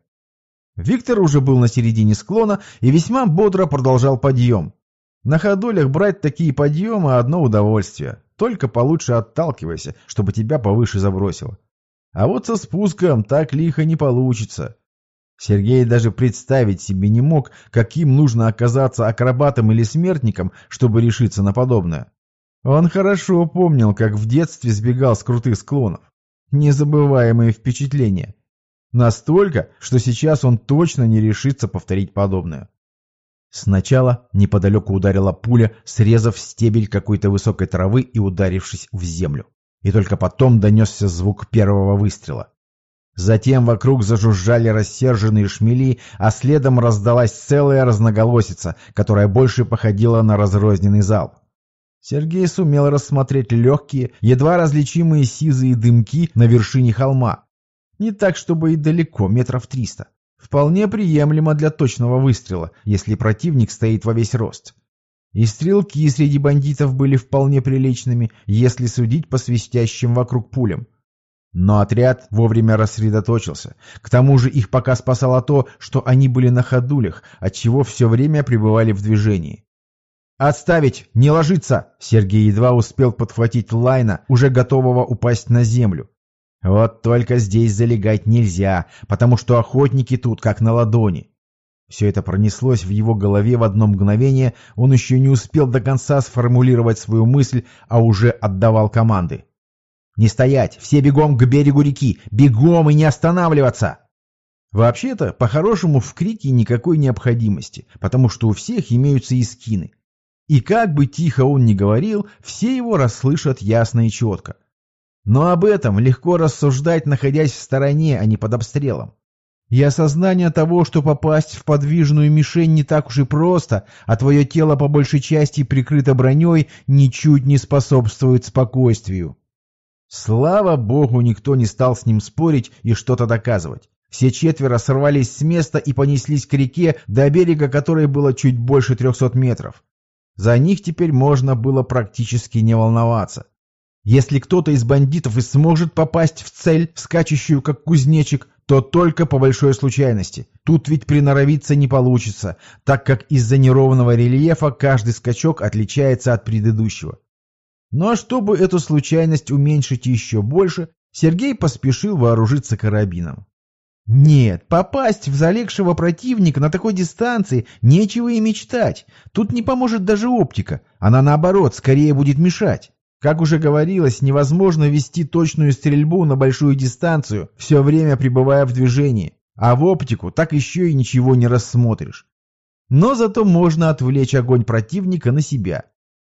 Виктор уже был на середине склона и весьма бодро продолжал подъем. На ходулях брать такие подъемы – одно удовольствие. Только получше отталкивайся, чтобы тебя повыше забросило. А вот со спуском так лихо не получится. Сергей даже представить себе не мог, каким нужно оказаться акробатом или смертником, чтобы решиться на подобное. Он хорошо помнил, как в детстве сбегал с крутых склонов. Незабываемые впечатления. Настолько, что сейчас он точно не решится повторить подобное. Сначала неподалеку ударила пуля, срезав стебель какой-то высокой травы и ударившись в землю. И только потом донесся звук первого выстрела. Затем вокруг зажужжали рассерженные шмели, а следом раздалась целая разноголосица, которая больше походила на разрозненный залп. Сергей сумел рассмотреть легкие, едва различимые сизые дымки на вершине холма. Не так, чтобы и далеко, метров триста. Вполне приемлемо для точного выстрела, если противник стоит во весь рост. И стрелки среди бандитов были вполне приличными, если судить по свистящим вокруг пулям. Но отряд вовремя рассредоточился. К тому же их пока спасало то, что они были на ходулях, отчего все время пребывали в движении. «Отставить! Не ложиться!» Сергей едва успел подхватить Лайна, уже готового упасть на землю. Вот только здесь залегать нельзя, потому что охотники тут как на ладони. Все это пронеслось в его голове в одно мгновение, он еще не успел до конца сформулировать свою мысль, а уже отдавал команды. «Не стоять! Все бегом к берегу реки! Бегом и не останавливаться!» Вообще-то, по-хорошему, в крике никакой необходимости, потому что у всех имеются и скины. И как бы тихо он ни говорил, все его расслышат ясно и четко. Но об этом легко рассуждать, находясь в стороне, а не под обстрелом. И осознание того, что попасть в подвижную мишень не так уж и просто, а твое тело по большей части прикрыто броней, ничуть не способствует спокойствию. Слава богу, никто не стал с ним спорить и что-то доказывать. Все четверо сорвались с места и понеслись к реке, до берега которой было чуть больше трехсот метров. За них теперь можно было практически не волноваться. Если кто-то из бандитов и сможет попасть в цель, скачущую как кузнечик, то только по большой случайности. Тут ведь приноровиться не получится, так как из-за неровного рельефа каждый скачок отличается от предыдущего. Ну а чтобы эту случайность уменьшить еще больше, Сергей поспешил вооружиться карабином. Нет, попасть в залегшего противника на такой дистанции нечего и мечтать. Тут не поможет даже оптика, она наоборот скорее будет мешать. Как уже говорилось, невозможно вести точную стрельбу на большую дистанцию, все время пребывая в движении, а в оптику так еще и ничего не рассмотришь. Но зато можно отвлечь огонь противника на себя.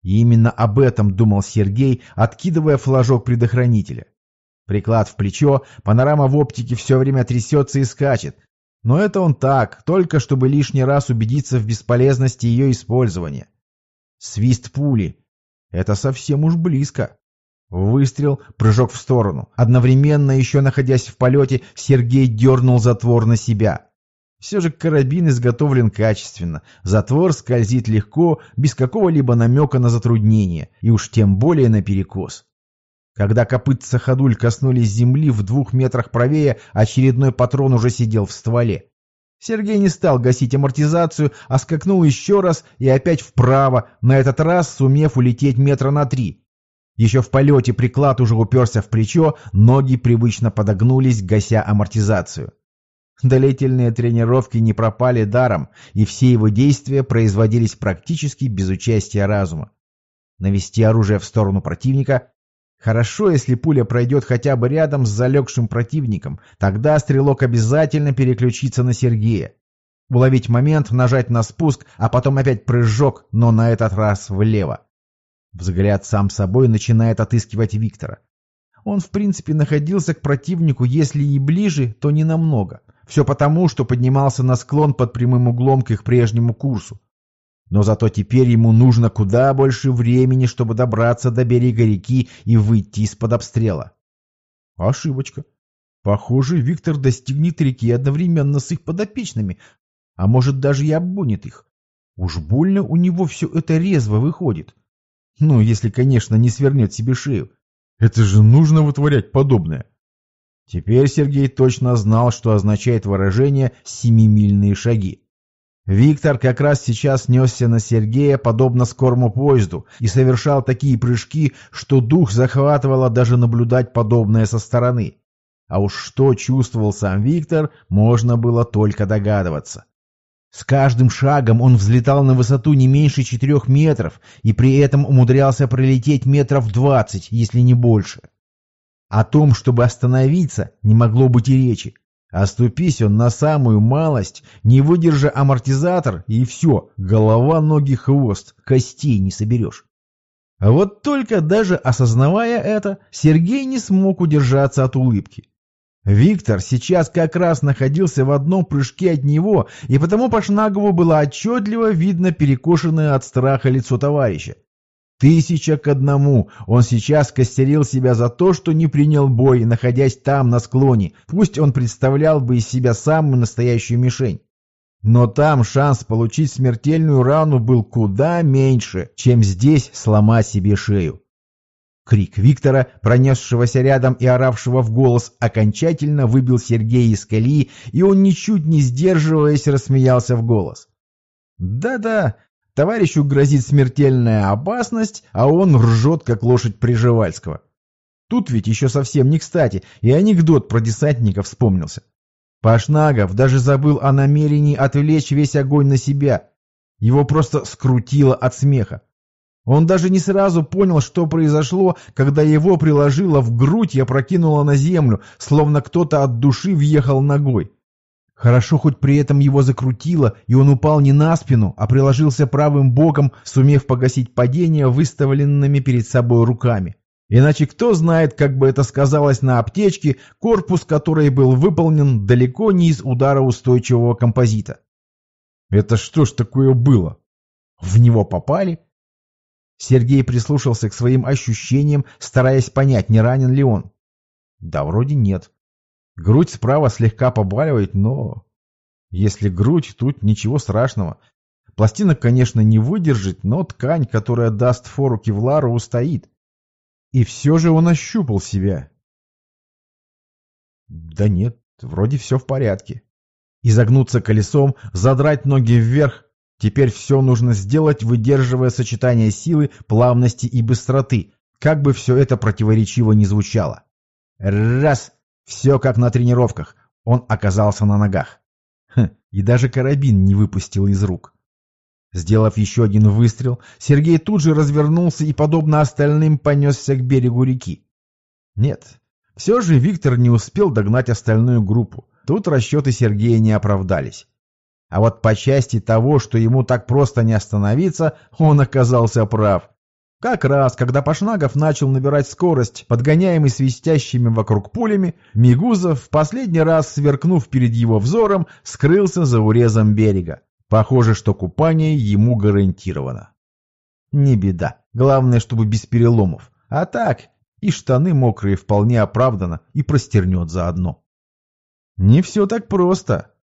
И именно об этом думал Сергей, откидывая флажок предохранителя. Приклад в плечо, панорама в оптике все время трясется и скачет. Но это он так, только чтобы лишний раз убедиться в бесполезности ее использования. Свист пули, это совсем уж близко. Выстрел, прыжок в сторону. Одновременно, еще находясь в полете, Сергей дернул затвор на себя. Все же карабин изготовлен качественно. Затвор скользит легко, без какого-либо намека на затруднение, и уж тем более на перекос. Когда копытца ходуль коснулись земли в двух метрах правее, очередной патрон уже сидел в стволе. Сергей не стал гасить амортизацию, а скакнул еще раз и опять вправо, на этот раз сумев улететь метра на три. Еще в полете приклад уже уперся в плечо, ноги привычно подогнулись, гася амортизацию. Долетельные тренировки не пропали даром, и все его действия производились практически без участия разума. Навести оружие в сторону противника, Хорошо, если пуля пройдет хотя бы рядом с залегшим противником, тогда стрелок обязательно переключится на Сергея. Уловить момент, нажать на спуск, а потом опять прыжок, но на этот раз влево. Взгляд сам собой начинает отыскивать Виктора. Он, в принципе, находился к противнику, если и ближе, то не намного. Все потому, что поднимался на склон под прямым углом к их прежнему курсу. Но зато теперь ему нужно куда больше времени, чтобы добраться до берега реки и выйти из-под обстрела. Ошибочка. Похоже, Виктор достигнет реки одновременно с их подопечными, а может даже и обгонит их. Уж больно у него все это резво выходит. Ну, если, конечно, не свернет себе шею. Это же нужно вытворять подобное. Теперь Сергей точно знал, что означает выражение «семимильные шаги». Виктор как раз сейчас несся на Сергея, подобно скорому поезду, и совершал такие прыжки, что дух захватывало даже наблюдать подобное со стороны. А уж что чувствовал сам Виктор, можно было только догадываться. С каждым шагом он взлетал на высоту не меньше четырех метров и при этом умудрялся пролететь метров двадцать, если не больше. О том, чтобы остановиться, не могло быть и речи. Оступись он на самую малость, не выдержа амортизатор, и все, голова, ноги, хвост, костей не соберешь. А вот только даже осознавая это, Сергей не смог удержаться от улыбки. Виктор сейчас как раз находился в одном прыжке от него, и потому по Шнагову было отчетливо видно перекошенное от страха лицо товарища. Тысяча к одному. Он сейчас костерил себя за то, что не принял бой, находясь там, на склоне. Пусть он представлял бы из себя самую настоящую мишень. Но там шанс получить смертельную рану был куда меньше, чем здесь сломать себе шею. Крик Виктора, пронесшегося рядом и оравшего в голос, окончательно выбил Сергея из колеи, и он, ничуть не сдерживаясь, рассмеялся в голос. «Да-да, товарищу грозит смертельная опасность, а он ржет, как лошадь Приживальского. Тут ведь еще совсем не кстати, и анекдот про десантников вспомнился. Пашнагов даже забыл о намерении отвлечь весь огонь на себя. Его просто скрутило от смеха. Он даже не сразу понял, что произошло, когда его приложило в грудь и опрокинуло на землю, словно кто-то от души въехал ногой. Хорошо хоть при этом его закрутило, и он упал не на спину, а приложился правым боком, сумев погасить падение выставленными перед собой руками. Иначе кто знает, как бы это сказалось на аптечке, корпус которой был выполнен далеко не из удароустойчивого композита. Это что ж такое было? В него попали? Сергей прислушался к своим ощущениям, стараясь понять, не ранен ли он. Да вроде нет. Грудь справа слегка побаливает, но... Если грудь, тут ничего страшного. Пластина, конечно, не выдержит, но ткань, которая даст фору кевлару, устоит. И все же он ощупал себя. Да нет, вроде все в порядке. Изогнуться колесом, задрать ноги вверх, Теперь все нужно сделать, выдерживая сочетание силы, плавности и быстроты, как бы все это противоречиво не звучало. Раз! Все как на тренировках. Он оказался на ногах. Хм, и даже карабин не выпустил из рук. Сделав еще один выстрел, Сергей тут же развернулся и, подобно остальным, понесся к берегу реки. Нет, все же Виктор не успел догнать остальную группу. Тут расчеты Сергея не оправдались. А вот по части того, что ему так просто не остановиться, он оказался прав. Как раз, когда Пашнагов начал набирать скорость, подгоняемый свистящими вокруг пулями, Мигузов, в последний раз сверкнув перед его взором, скрылся за урезом берега. Похоже, что купание ему гарантировано. Не беда. Главное, чтобы без переломов. А так, и штаны мокрые вполне оправдано и простернет заодно. Не все так просто.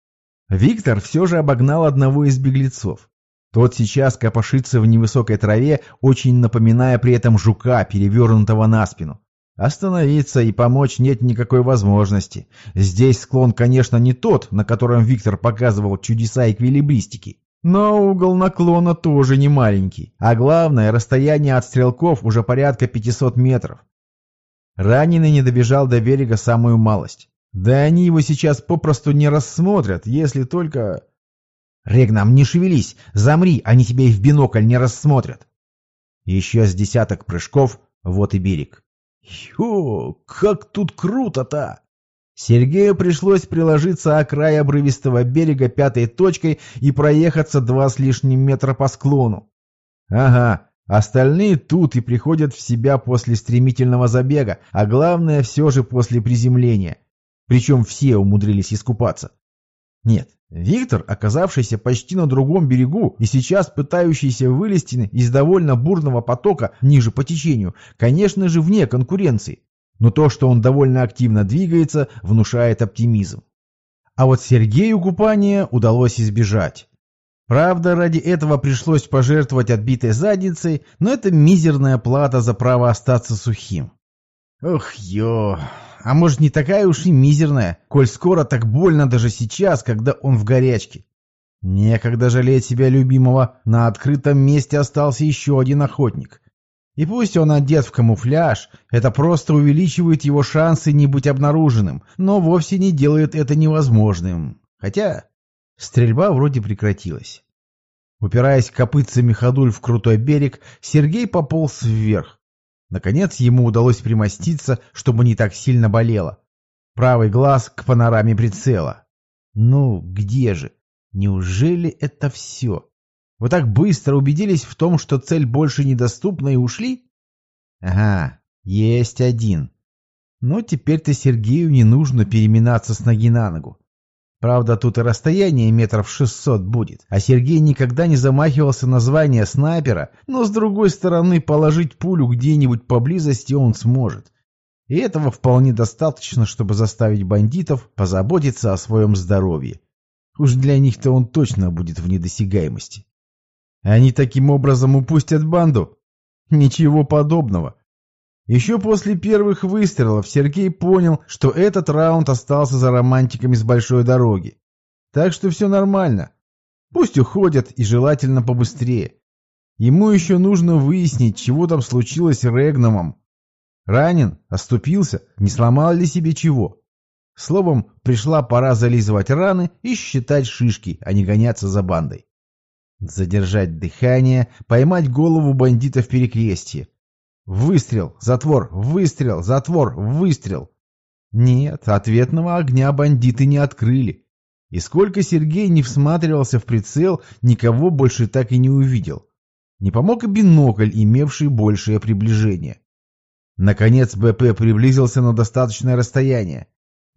Виктор все же обогнал одного из беглецов. Тот сейчас копошится в невысокой траве, очень напоминая при этом жука, перевернутого на спину. Остановиться и помочь нет никакой возможности. Здесь склон, конечно, не тот, на котором Виктор показывал чудеса эквилибристики. Но угол наклона тоже не маленький. А главное, расстояние от стрелков уже порядка 500 метров. Раненый не добежал до берега самую малость. Да они его сейчас попросту не рассмотрят, если только... Регнам, не шевелись, замри, они тебя и в бинокль не рассмотрят. Еще с десяток прыжков, вот и берег. Йо, как тут круто-то! Сергею пришлось приложиться о край обрывистого берега пятой точкой и проехаться два с лишним метра по склону. Ага, остальные тут и приходят в себя после стремительного забега, а главное все же после приземления. Причем все умудрились искупаться. Нет, Виктор, оказавшийся почти на другом берегу и сейчас пытающийся вылезти из довольно бурного потока ниже по течению, конечно же, вне конкуренции. Но то, что он довольно активно двигается, внушает оптимизм. А вот Сергею купание удалось избежать. Правда, ради этого пришлось пожертвовать отбитой задницей, но это мизерная плата за право остаться сухим. Ох, ё, а может не такая уж и мизерная, коль скоро так больно даже сейчас, когда он в горячке. Некогда жалеть себя любимого, на открытом месте остался еще один охотник. И пусть он одет в камуфляж, это просто увеличивает его шансы не быть обнаруженным, но вовсе не делает это невозможным. Хотя стрельба вроде прекратилась. Упираясь копытцами ходуль в крутой берег, Сергей пополз вверх. Наконец ему удалось примоститься, чтобы не так сильно болело. Правый глаз к панораме прицела. Ну, где же? Неужели это все? Вы так быстро убедились в том, что цель больше недоступна и ушли? Ага, есть один. Но теперь-то Сергею не нужно переминаться с ноги на ногу. Правда, тут и расстояние метров шестьсот будет, а Сергей никогда не замахивался на звание снайпера, но с другой стороны положить пулю где-нибудь поблизости он сможет. И этого вполне достаточно, чтобы заставить бандитов позаботиться о своем здоровье. Уж для них-то он точно будет в недосягаемости. Они таким образом упустят банду? Ничего подобного. Еще после первых выстрелов Сергей понял, что этот раунд остался за романтиками с большой дороги. Так что все нормально. Пусть уходят и желательно побыстрее. Ему еще нужно выяснить, чего там случилось с Регномом. Ранен? Оступился? Не сломал ли себе чего? Словом, пришла пора зализывать раны и считать шишки, а не гоняться за бандой. Задержать дыхание, поймать голову бандита в перекрестье. Выстрел, затвор, выстрел, затвор, выстрел. Нет, ответного огня бандиты не открыли. И сколько Сергей не всматривался в прицел, никого больше так и не увидел. Не помог и бинокль, имевший большее приближение. Наконец БП приблизился на достаточное расстояние.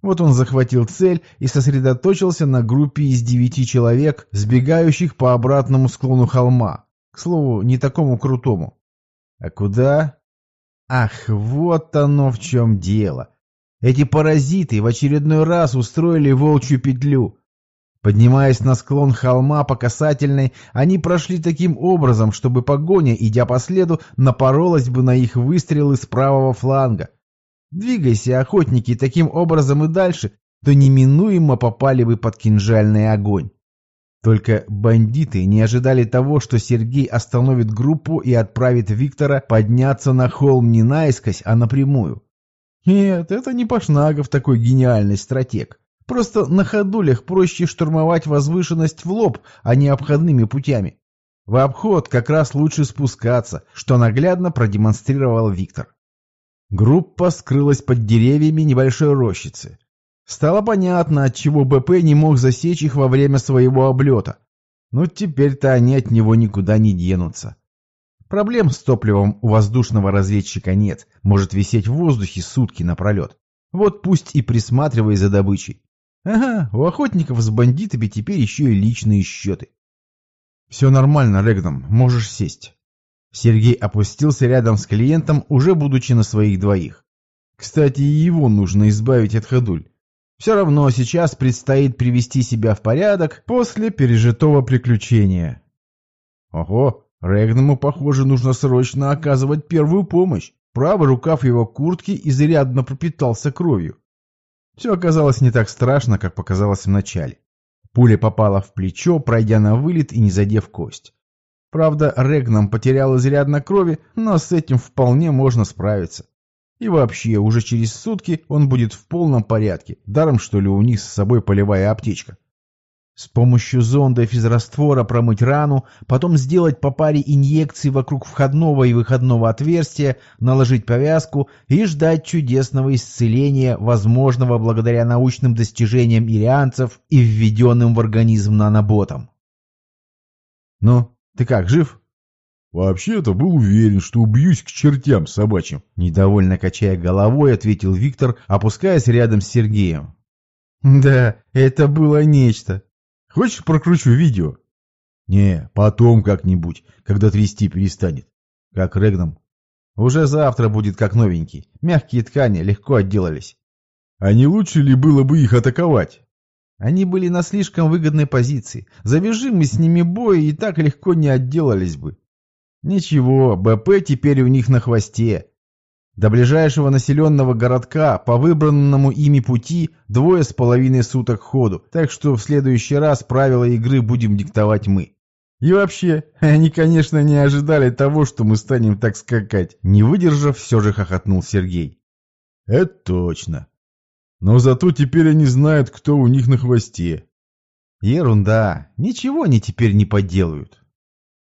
Вот он захватил цель и сосредоточился на группе из девяти человек, сбегающих по обратному склону холма. К слову, не такому крутому. А куда? Ах, вот оно в чем дело. Эти паразиты в очередной раз устроили волчью петлю. Поднимаясь на склон холма по касательной, они прошли таким образом, чтобы погоня, идя по следу, напоролась бы на их выстрелы с правого фланга. Двигайся, охотники, таким образом и дальше, то неминуемо попали бы под кинжальный огонь. Только бандиты не ожидали того, что Сергей остановит группу и отправит Виктора подняться на холм не наискось, а напрямую. Нет, это не Пашнагов такой гениальный стратег. Просто на ходулях проще штурмовать возвышенность в лоб, а не обходными путями. В обход как раз лучше спускаться, что наглядно продемонстрировал Виктор. Группа скрылась под деревьями небольшой рощицы. Стало понятно, отчего БП не мог засечь их во время своего облета. Но теперь-то они от него никуда не денутся. Проблем с топливом у воздушного разведчика нет, может висеть в воздухе сутки напролет. Вот пусть и присматривай за добычей. Ага, у охотников с бандитами теперь еще и личные счеты. Все нормально, Регном, можешь сесть. Сергей опустился рядом с клиентом, уже будучи на своих двоих. Кстати, и его нужно избавить от ходуль. Все равно сейчас предстоит привести себя в порядок после пережитого приключения. Ого, Регному, похоже, нужно срочно оказывать первую помощь. Правый рукав его куртки изрядно пропитался кровью. Все оказалось не так страшно, как показалось вначале. Пуля попала в плечо, пройдя на вылет и не задев кость. Правда, Регном потерял изрядно крови, но с этим вполне можно справиться. И вообще, уже через сутки он будет в полном порядке, даром что ли у них с собой полевая аптечка. С помощью зонда физраствора промыть рану, потом сделать по паре инъекций вокруг входного и выходного отверстия, наложить повязку и ждать чудесного исцеления, возможного благодаря научным достижениям ирианцев и введенным в организм наноботам. «Ну, ты как, жив?» «Вообще-то был уверен, что убьюсь к чертям собачьим», — недовольно качая головой, ответил Виктор, опускаясь рядом с Сергеем. «Да, это было нечто. Хочешь, прокручу видео?» «Не, потом как-нибудь, когда трясти перестанет. Как Регном. Уже завтра будет как новенький. Мягкие ткани легко отделались». «А не лучше ли было бы их атаковать?» Они были на слишком выгодной позиции. Завяжем мы с ними бой, и так легко не отделались бы. Ничего, БП теперь у них на хвосте. До ближайшего населенного городка по выбранному ими пути двое с половиной суток ходу, так что в следующий раз правила игры будем диктовать мы. И вообще, они, конечно, не ожидали того, что мы станем так скакать. Не выдержав, все же хохотнул Сергей. Это точно. Но зато теперь они знают, кто у них на хвосте. Ерунда. Ничего они теперь не поделают.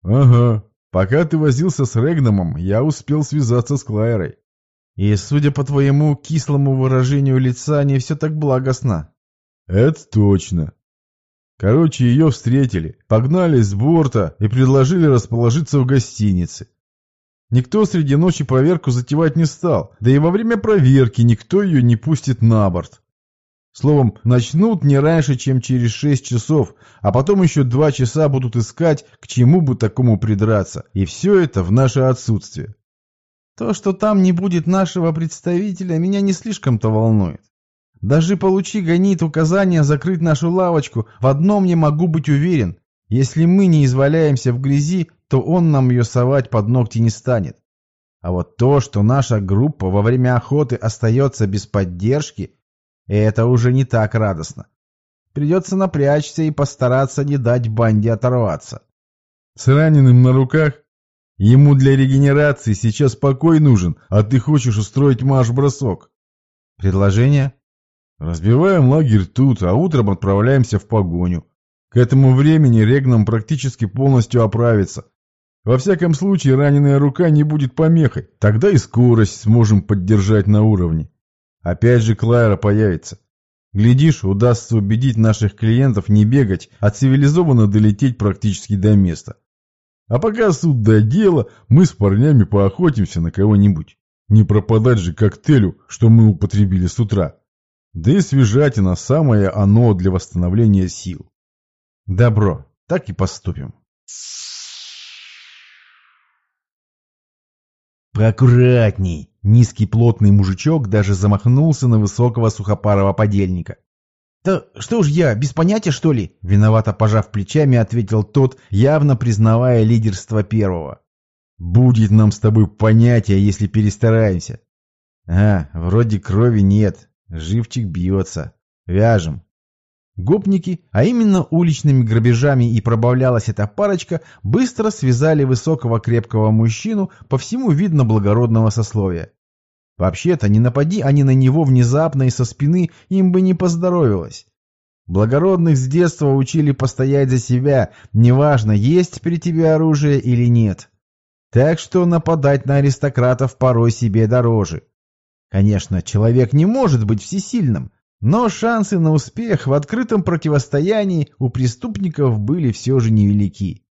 Ага. Пока ты возился с Регномом, я успел связаться с Клайрой. И, судя по твоему кислому выражению лица, не все так благостно. Это точно. Короче, ее встретили, погнали с борта и предложили расположиться в гостинице. Никто среди ночи проверку затевать не стал, да и во время проверки никто ее не пустит на борт. Словом, начнут не раньше, чем через шесть часов, а потом еще два часа будут искать, к чему бы такому придраться. И все это в наше отсутствие. То, что там не будет нашего представителя, меня не слишком-то волнует. Даже получи гонит указание закрыть нашу лавочку, в одном не могу быть уверен. Если мы не изваляемся в грязи, то он нам ее совать под ногти не станет. А вот то, что наша группа во время охоты остается без поддержки, это уже не так радостно. Придется напрячься и постараться не дать банде оторваться. С раненым на руках? Ему для регенерации сейчас покой нужен, а ты хочешь устроить марш-бросок. Предложение? Разбиваем лагерь тут, а утром отправляемся в погоню. К этому времени Регнам практически полностью оправится. Во всяком случае, раненая рука не будет помехой. Тогда и скорость сможем поддержать на уровне. Опять же Клайра появится. Глядишь, удастся убедить наших клиентов не бегать, а цивилизованно долететь практически до места. А пока суд до дела, мы с парнями поохотимся на кого-нибудь. Не пропадать же коктейлю, что мы употребили с утра. Да и свежатина самое оно для восстановления сил. Добро, так и поступим. Поаккуратней. Низкий плотный мужичок даже замахнулся на высокого сухопарого подельника. «Да что ж я, без понятия, что ли?» Виновато пожав плечами, ответил тот, явно признавая лидерство первого. «Будет нам с тобой понятие, если перестараемся». «А, вроде крови нет. Живчик бьется. Вяжем». Гопники, а именно уличными грабежами и пробавлялась эта парочка, быстро связали высокого крепкого мужчину по всему видно благородного сословия. Вообще-то, не напади они на него внезапно и со спины, им бы не поздоровилось. Благородных с детства учили постоять за себя, неважно, есть при тебе оружие или нет. Так что нападать на аристократов порой себе дороже. Конечно, человек не может быть всесильным, но шансы на успех в открытом противостоянии у преступников были все же невелики.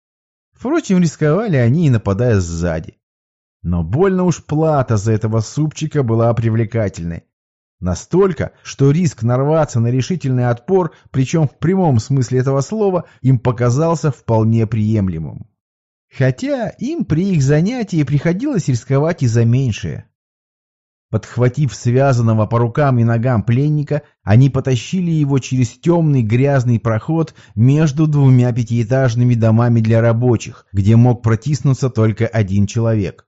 Впрочем, рисковали они и нападая сзади. Но больно уж плата за этого супчика была привлекательной. Настолько, что риск нарваться на решительный отпор, причем в прямом смысле этого слова, им показался вполне приемлемым. Хотя им при их занятии приходилось рисковать и за меньшее. Подхватив связанного по рукам и ногам пленника, они потащили его через темный грязный проход между двумя пятиэтажными домами для рабочих, где мог протиснуться только один человек.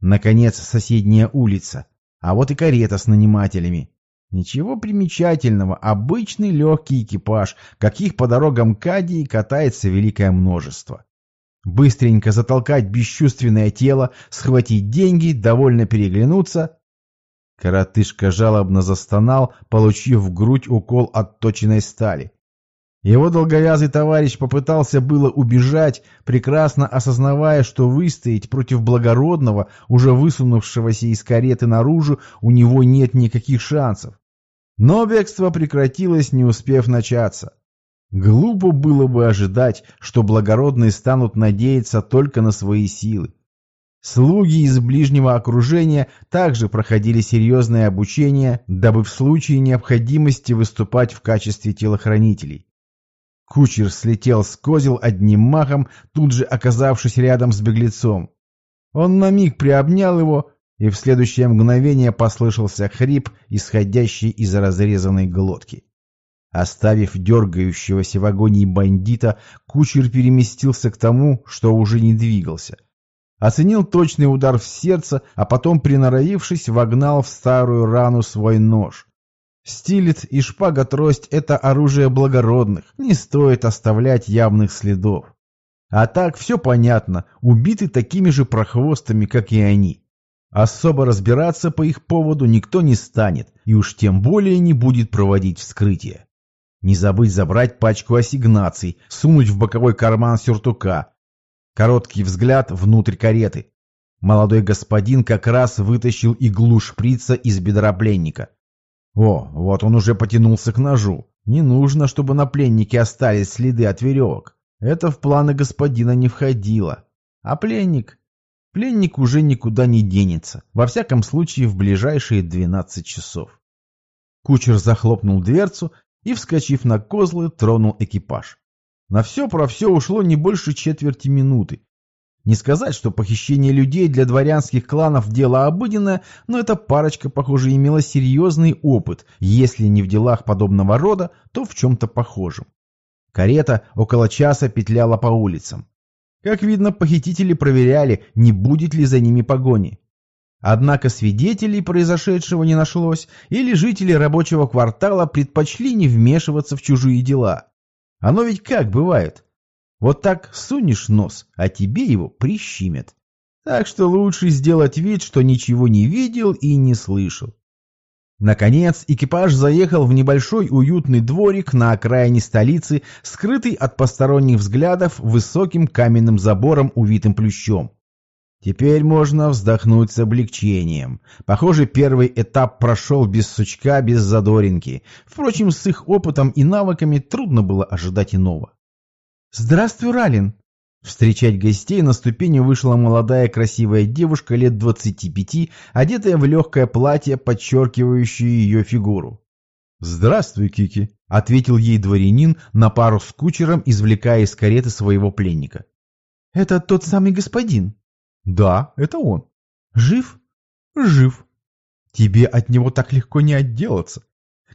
Наконец, соседняя улица, а вот и карета с нанимателями. Ничего примечательного, обычный легкий экипаж, каких по дорогам Кадии катается великое множество. Быстренько затолкать бесчувственное тело, схватить деньги, довольно переглянуться Коротышка жалобно застонал, получив в грудь укол отточенной стали. Его долговязый товарищ попытался было убежать, прекрасно осознавая, что выстоять против благородного, уже высунувшегося из кареты наружу, у него нет никаких шансов. Но бегство прекратилось, не успев начаться. Глупо было бы ожидать, что благородные станут надеяться только на свои силы. Слуги из ближнего окружения также проходили серьезное обучение, дабы в случае необходимости выступать в качестве телохранителей. Кучер слетел с козел одним махом, тут же оказавшись рядом с беглецом. Он на миг приобнял его, и в следующее мгновение послышался хрип, исходящий из разрезанной глотки. Оставив дергающегося в агонии бандита, кучер переместился к тому, что уже не двигался. Оценил точный удар в сердце, а потом, приноровившись, вогнал в старую рану свой нож. Стилет и шпага-трость — это оружие благородных, не стоит оставлять явных следов. А так все понятно, убиты такими же прохвостами, как и они. Особо разбираться по их поводу никто не станет, и уж тем более не будет проводить вскрытие. Не забыть забрать пачку ассигнаций, сунуть в боковой карман сюртука, Короткий взгляд внутрь кареты. Молодой господин как раз вытащил иглу шприца из бедра пленника. О, вот он уже потянулся к ножу. Не нужно, чтобы на пленнике остались следы от веревок. Это в планы господина не входило. А пленник? Пленник уже никуда не денется. Во всяком случае, в ближайшие 12 часов. Кучер захлопнул дверцу и, вскочив на козлы, тронул экипаж. На все про все ушло не больше четверти минуты. Не сказать, что похищение людей для дворянских кланов дело обыденное, но эта парочка, похоже, имела серьезный опыт, если не в делах подобного рода, то в чем-то похожем. Карета около часа петляла по улицам. Как видно, похитители проверяли, не будет ли за ними погони. Однако свидетелей произошедшего не нашлось, или жители рабочего квартала предпочли не вмешиваться в чужие дела. Оно ведь как бывает. Вот так сунешь нос, а тебе его прищимят. Так что лучше сделать вид, что ничего не видел и не слышал. Наконец, экипаж заехал в небольшой уютный дворик на окраине столицы, скрытый от посторонних взглядов высоким каменным забором, увитым плющом. Теперь можно вздохнуть с облегчением. Похоже, первый этап прошел без сучка, без задоринки. Впрочем, с их опытом и навыками трудно было ожидать иного. «Здравствуй, Ралин!» Встречать гостей на ступени вышла молодая красивая девушка лет 25, одетая в легкое платье, подчеркивающее ее фигуру. «Здравствуй, Кики», — ответил ей дворянин на пару с кучером, извлекая из кареты своего пленника. «Это тот самый господин?» «Да, это он». «Жив?» «Жив». «Тебе от него так легко не отделаться.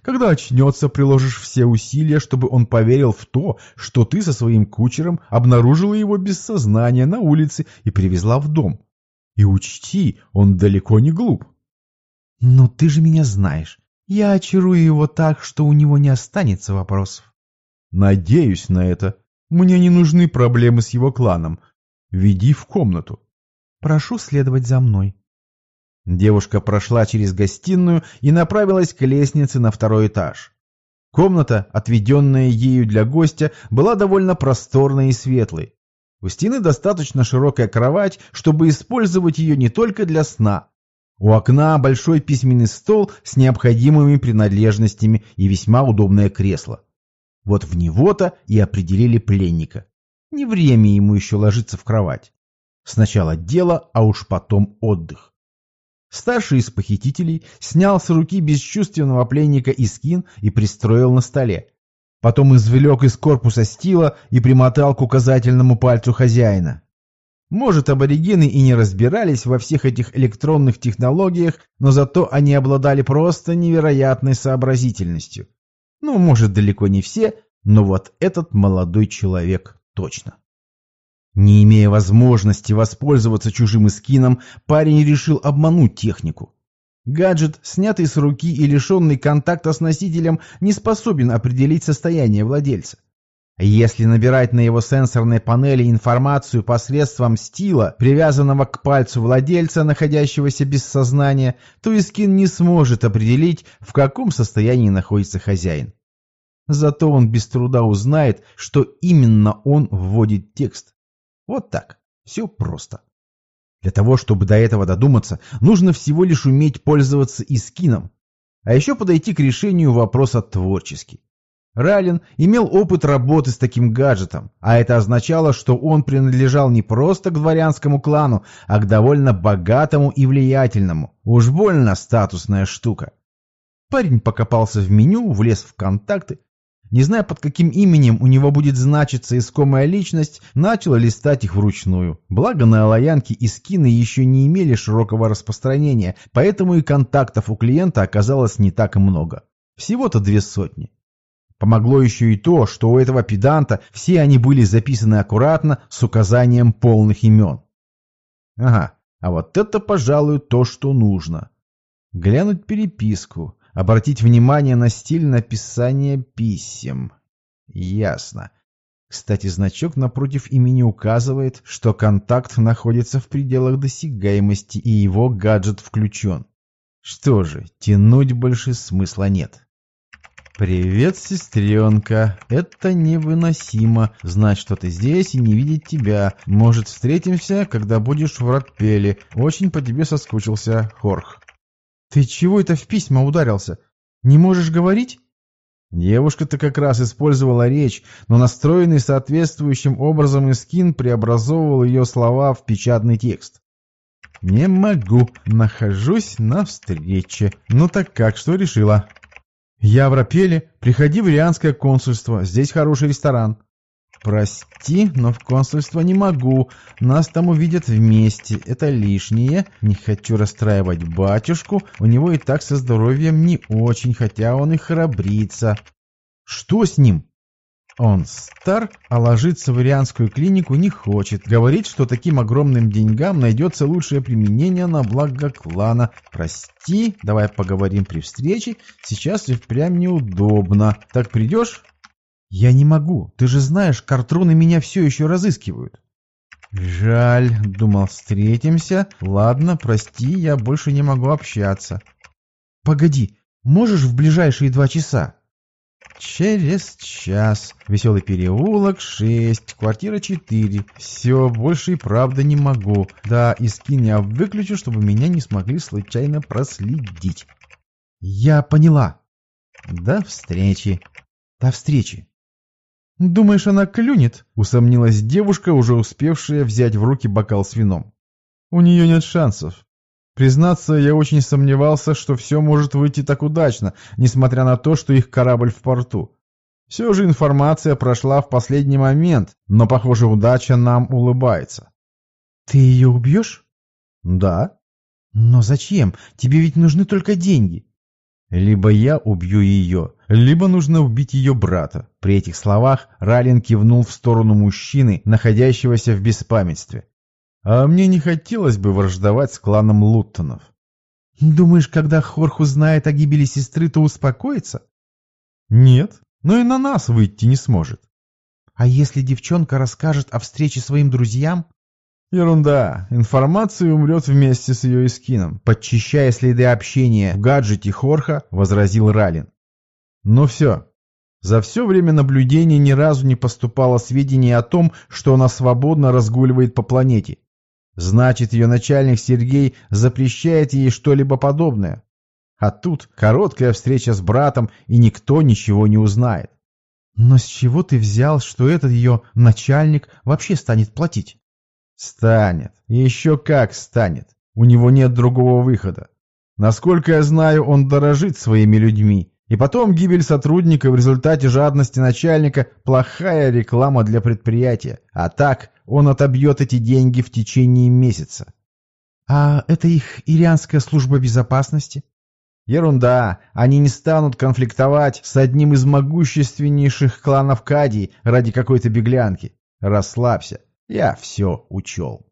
Когда очнется, приложишь все усилия, чтобы он поверил в то, что ты со своим кучером обнаружила его без сознания на улице и привезла в дом. И учти, он далеко не глуп. Но ты же меня знаешь. Я очарую его так, что у него не останется вопросов. Надеюсь на это. Мне не нужны проблемы с его кланом. Веди в комнату. Прошу следовать за мной. Девушка прошла через гостиную и направилась к лестнице на второй этаж. Комната, отведенная ею для гостя, была довольно просторной и светлой. У стены достаточно широкая кровать, чтобы использовать ее не только для сна. У окна большой письменный стол с необходимыми принадлежностями и весьма удобное кресло. Вот в него-то и определили пленника. Не время ему еще ложиться в кровать. Сначала дело, а уж потом отдых. Старший из похитителей снял с руки бесчувственного пленника Искин и пристроил на столе. Потом извлек из корпуса стила и примотал к указательному пальцу хозяина. Может, аборигены и не разбирались во всех этих электронных технологиях, но зато они обладали просто невероятной сообразительностью. Ну, может, далеко не все, но вот этот молодой человек точно. Не имея возможности воспользоваться чужим эскином, парень решил обмануть технику. Гаджет, снятый с руки и лишенный контакта с носителем, не способен определить состояние владельца. Если набирать на его сенсорной панели информацию посредством стила, привязанного к пальцу владельца, находящегося без сознания, то Искин не сможет определить, в каком состоянии находится хозяин. Зато он без труда узнает, что именно он вводит текст. Вот так. Все просто. Для того, чтобы до этого додуматься, нужно всего лишь уметь пользоваться искином, а еще подойти к решению вопроса творчески. Ралин имел опыт работы с таким гаджетом, а это означало, что он принадлежал не просто к дворянскому клану, а к довольно богатому и влиятельному. Уж больно статусная штука. Парень покопался в меню, влез в контакты, не зная, под каким именем у него будет значиться искомая личность, начал листать их вручную. Благо на Алаянке и скины еще не имели широкого распространения, поэтому и контактов у клиента оказалось не так и много. Всего-то две сотни. Помогло еще и то, что у этого педанта все они были записаны аккуратно с указанием полных имен. Ага, а вот это, пожалуй, то, что нужно. Глянуть переписку. Обратить внимание на стиль написания писем. Ясно. Кстати, значок напротив имени указывает, что контакт находится в пределах досягаемости и его гаджет включен. Что же, тянуть больше смысла нет. «Привет, сестренка. Это невыносимо. Знать, что ты здесь и не видеть тебя. Может, встретимся, когда будешь в Ротпеле. Очень по тебе соскучился, Хорх». «Ты чего это в письма ударился? Не можешь говорить?» Девушка-то как раз использовала речь, но настроенный соответствующим образом Искин преобразовывал ее слова в печатный текст. «Не могу. Нахожусь на встрече. Ну так как, что решила?» Я в Рапеле. Приходи в Ирианское консульство. Здесь хороший ресторан. Прости, но в консульство не могу. Нас там увидят вместе. Это лишнее. Не хочу расстраивать батюшку. У него и так со здоровьем не очень, хотя он и храбрится. Что с ним? Он стар, а ложиться в ирианскую клинику не хочет. Говорит, что таким огромным деньгам найдется лучшее применение на благо клана. Прости, давай поговорим при встрече. Сейчас и впрямь неудобно. Так придешь? Я не могу. Ты же знаешь, картруны меня все еще разыскивают. Жаль, думал, встретимся. Ладно, прости, я больше не могу общаться. Погоди, можешь в ближайшие два часа? Через час. Веселый переулок, шесть, квартира четыре. Все, больше и правда не могу. Да, и скин я выключу, чтобы меня не смогли случайно проследить. Я поняла. До встречи. До встречи. «Думаешь, она клюнет?» — усомнилась девушка, уже успевшая взять в руки бокал с вином. «У нее нет шансов. Признаться, я очень сомневался, что все может выйти так удачно, несмотря на то, что их корабль в порту. Все же информация прошла в последний момент, но, похоже, удача нам улыбается. Ты ее убьешь? Да. Но зачем? Тебе ведь нужны только деньги. Либо я убью ее, либо нужно убить ее брата. При этих словах Ралин кивнул в сторону мужчины, находящегося в беспамятстве. А мне не хотелось бы враждовать с кланом Луттонов. Думаешь, когда Хорх узнает о гибели сестры, то успокоится? Нет, но и на нас выйти не сможет. А если девчонка расскажет о встрече своим друзьям? Ерунда. Информация умрет вместе с ее эскином. Подчищая следы общения в гаджете Хорха, возразил Ралин. Ну все. За все время наблюдения ни разу не поступало сведений о том, что она свободно разгуливает по планете. Значит, ее начальник Сергей запрещает ей что-либо подобное. А тут короткая встреча с братом, и никто ничего не узнает. Но с чего ты взял, что этот ее начальник вообще станет платить? Станет. Еще как станет. У него нет другого выхода. Насколько я знаю, он дорожит своими людьми. И потом гибель сотрудника в результате жадности начальника – плохая реклама для предприятия. А так он отобьет эти деньги в течение месяца. А это их ирианская служба безопасности? Ерунда, они не станут конфликтовать с одним из могущественнейших кланов Кадии ради какой-то беглянки. Расслабься, я все учел.